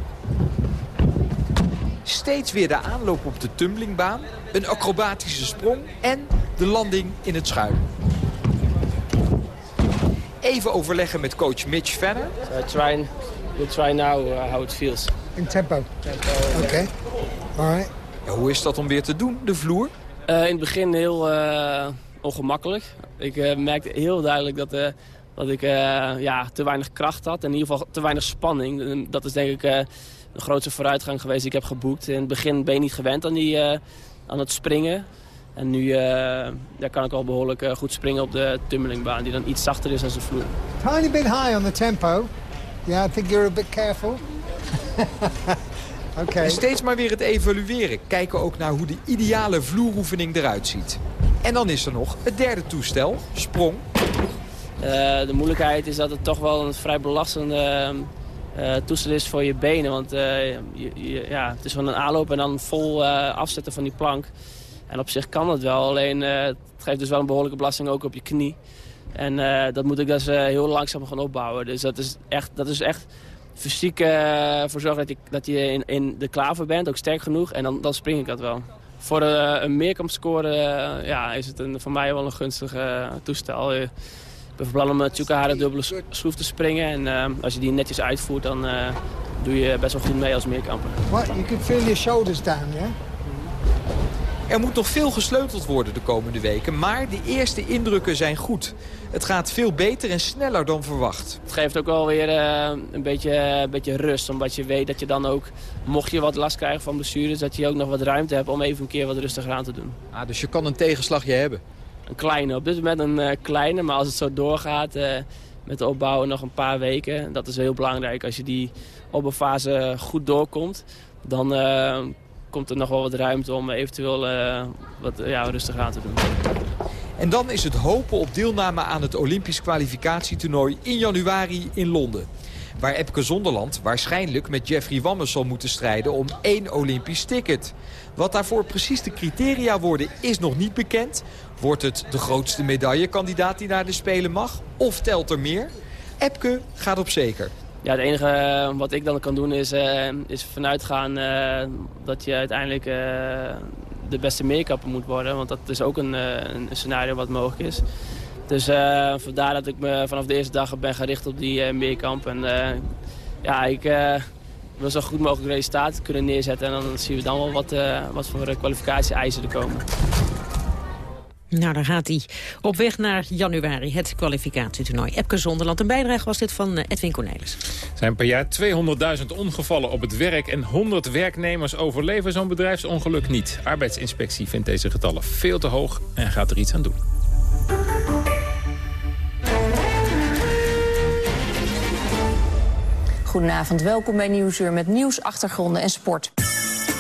[SPEAKER 43] Steeds weer de aanloop op de tumblingbaan, een acrobatische sprong en de landing in het schuim. Even overleggen met coach Mitch Venner.
[SPEAKER 44] So I try, we'll try now uh, how it feels.
[SPEAKER 45] In tempo?
[SPEAKER 44] Tempo.
[SPEAKER 45] Oké. Okay. Alright.
[SPEAKER 43] Ja, hoe is dat om weer te doen, de vloer?
[SPEAKER 44] Uh, in het begin heel uh, ongemakkelijk. Ik uh, merkte heel duidelijk dat dat ik eh, ja, te weinig kracht had. In ieder geval te weinig spanning. En Dat is denk ik eh, de grootste vooruitgang geweest die ik heb geboekt. In het begin ben je niet gewend aan, die, eh, aan het springen. En nu eh, ja, kan ik al behoorlijk eh, goed springen op de tummelingbaan. Die dan iets zachter is dan de vloer.
[SPEAKER 45] Tiny bit high on the tempo. Yeah, I think you're a bit careful. okay.
[SPEAKER 43] En steeds maar weer het evalueren. Kijken ook naar hoe de ideale vloeroefening eruit ziet. En dan is er nog het derde toestel, sprong.
[SPEAKER 44] Eh, de moeilijkheid is dat het toch wel een vrij belastende eh, toestel is voor je benen. Want eh, je, je- ja, het is van een aanloop en dan vol eh, afzetten van die plank. En op zich kan het wel, alleen het geeft dus wel een behoorlijke belasting ook op je knie. En dat moet ik dus heel langzaam gaan opbouwen. Dus dat is echt, dat is echt fysiek voor zorgen dat je, dat je in, in de klaver bent, ook sterk genoeg. En dan, dan spring ik dat wel. Voor een meerkampscore ja, is het een, voor mij wel een gunstig toestel. Eh, ik ben van plan om met Tsukahara dubbele schroef te springen. En eh, als je die netjes uitvoert, dan eh, doe je best wel goed mee als meerkamper.
[SPEAKER 45] What? You can feel your shoulders down, yeah?
[SPEAKER 43] Er moet nog veel gesleuteld worden de komende weken, maar de eerste indrukken zijn goed. Het gaat veel beter en sneller dan verwacht.
[SPEAKER 44] Het geeft ook wel weer eh, een, beetje, een beetje rust. Omdat je weet dat je dan ook, mocht je wat last krijgen van blessures... dat je ook nog wat ruimte hebt om even een keer wat rustiger aan te doen.
[SPEAKER 43] Ah, dus je kan een tegenslagje hebben?
[SPEAKER 44] Een kleine. Op dit moment een eh, kleine. Maar als het zo doorgaat eh, met de opbouwen nog een paar weken... dat is heel belangrijk. Als je die opbouwfase goed doorkomt... dan eh, komt er nog wel wat ruimte om eventueel wat ja, rustiger aan te doen.
[SPEAKER 43] En dan is het hopen op deelname aan het Olympisch kwalificatietoernooi in januari in Londen. Waar Epke Zonderland waarschijnlijk met Jeffrey Wammes zal moeten strijden om één Olympisch ticket. Wat daarvoor precies de criteria worden is nog niet bekend. Wordt het de grootste medaillekandidaat die naar de Spelen mag? Of telt er meer? Epke gaat op zeker.
[SPEAKER 44] Ja, het enige eh, wat ik dan kan doen is, eh, is vanuit gaan eh, dat je uiteindelijk de beste meerkapper moet worden. Want dat is ook een, een scenario wat mogelijk is. Dus vandaar dat ik me vanaf de eerste dag ben gericht op die meerkamp. En ja, ik wil zo goed mogelijk resultaat kunnen neerzetten. En dan zien we dan wel wat, wat voor kwalificatie-eisen er komen.
[SPEAKER 46] Nou, daar gaat hij. Op weg naar januari, het kwalificatietoernooi. Epke Zonderland. Een bijdrage was dit van eh, Edwin Cornelis.
[SPEAKER 47] Er zijn per jaar 200.000 ongevallen op het werk... en 100 werknemers overleven zo'n bedrijfsongeluk niet. Arbeidsinspectie vindt deze getallen veel te hoog en gaat er iets aan doen.
[SPEAKER 48] Goedenavond, welkom bij Nieuwsuur met nieuws, achtergronden en sport.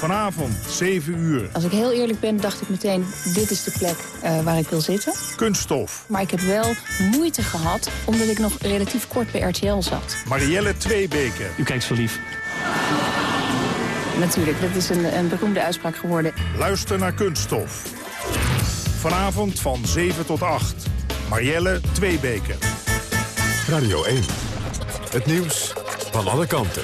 [SPEAKER 49] Vanavond, 7 uur.
[SPEAKER 48] Als ik heel eerlijk ben, dacht ik meteen, dit is de plek eh, waar ik wil zitten.
[SPEAKER 49] Kunststof.
[SPEAKER 48] Maar ik heb wel moeite gehad, omdat ik nog relatief kort bij RTL zat.
[SPEAKER 49] Marielle Tweebeke.
[SPEAKER 50] U kijkt zo lief.
[SPEAKER 48] Natuurlijk, dat is een, een beroemde uitspraak geworden.
[SPEAKER 49] Luister naar Kunststof. Vanavond van 7 tot 8. Marielle Tweebeke.
[SPEAKER 1] Radio 1. Het nieuws van alle kanten.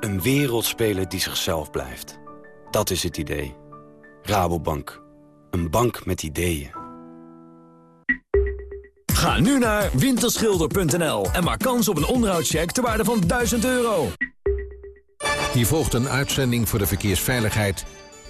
[SPEAKER 51] Een wereldspeler die zichzelf blijft. Dat is het idee. Rabobank. Een bank met ideeën.
[SPEAKER 52] Ga nu naar winterschilder.nl en maak kans op een onderhoudscheck ter waarde van 1000 euro.
[SPEAKER 26] Hier volgt een uitzending voor de verkeersveiligheid.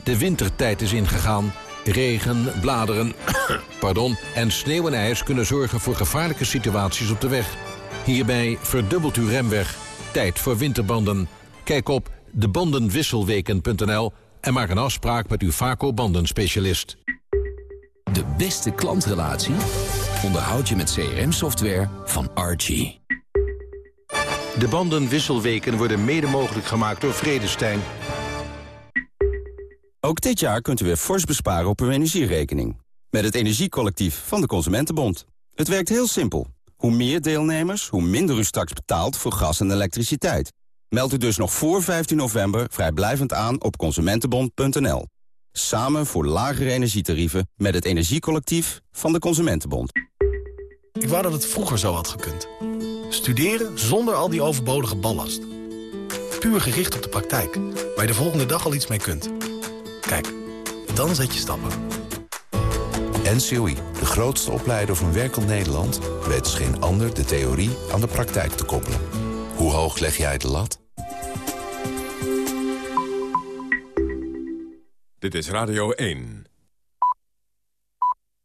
[SPEAKER 26] De wintertijd is ingegaan. Regen, bladeren pardon, en sneeuw en ijs kunnen zorgen voor gevaarlijke situaties op de weg. Hierbij verdubbelt uw remweg. Tijd voor winterbanden. Kijk op debandenwisselweken.nl en maak een afspraak met uw Vaco bandenspecialist.
[SPEAKER 53] De beste klantrelatie onderhoud je met CRM-software van Archie.
[SPEAKER 26] De bandenwisselweken worden mede mogelijk gemaakt door Vredestein.
[SPEAKER 50] Ook dit jaar kunt u weer fors besparen op uw energierekening. Met het Energiecollectief van de Consumentenbond. Het werkt heel simpel. Hoe meer deelnemers, hoe minder u straks betaalt voor gas en elektriciteit. Meld u dus nog voor 15 november vrijblijvend aan op consumentenbond.nl. Samen voor lagere energietarieven met het Energiecollectief van de Consumentenbond.
[SPEAKER 54] Ik wou dat het vroeger zo had gekund. Studeren zonder al die overbodige ballast. Puur gericht op de praktijk, waar je de volgende dag al iets mee kunt. Kijk, dan zet je stappen.
[SPEAKER 55] NCOI, de grootste opleider van werkend Nederland... weet als geen ander de theorie aan de praktijk te koppelen. Hoe hoog leg jij de lat?
[SPEAKER 1] Dit is Radio 1.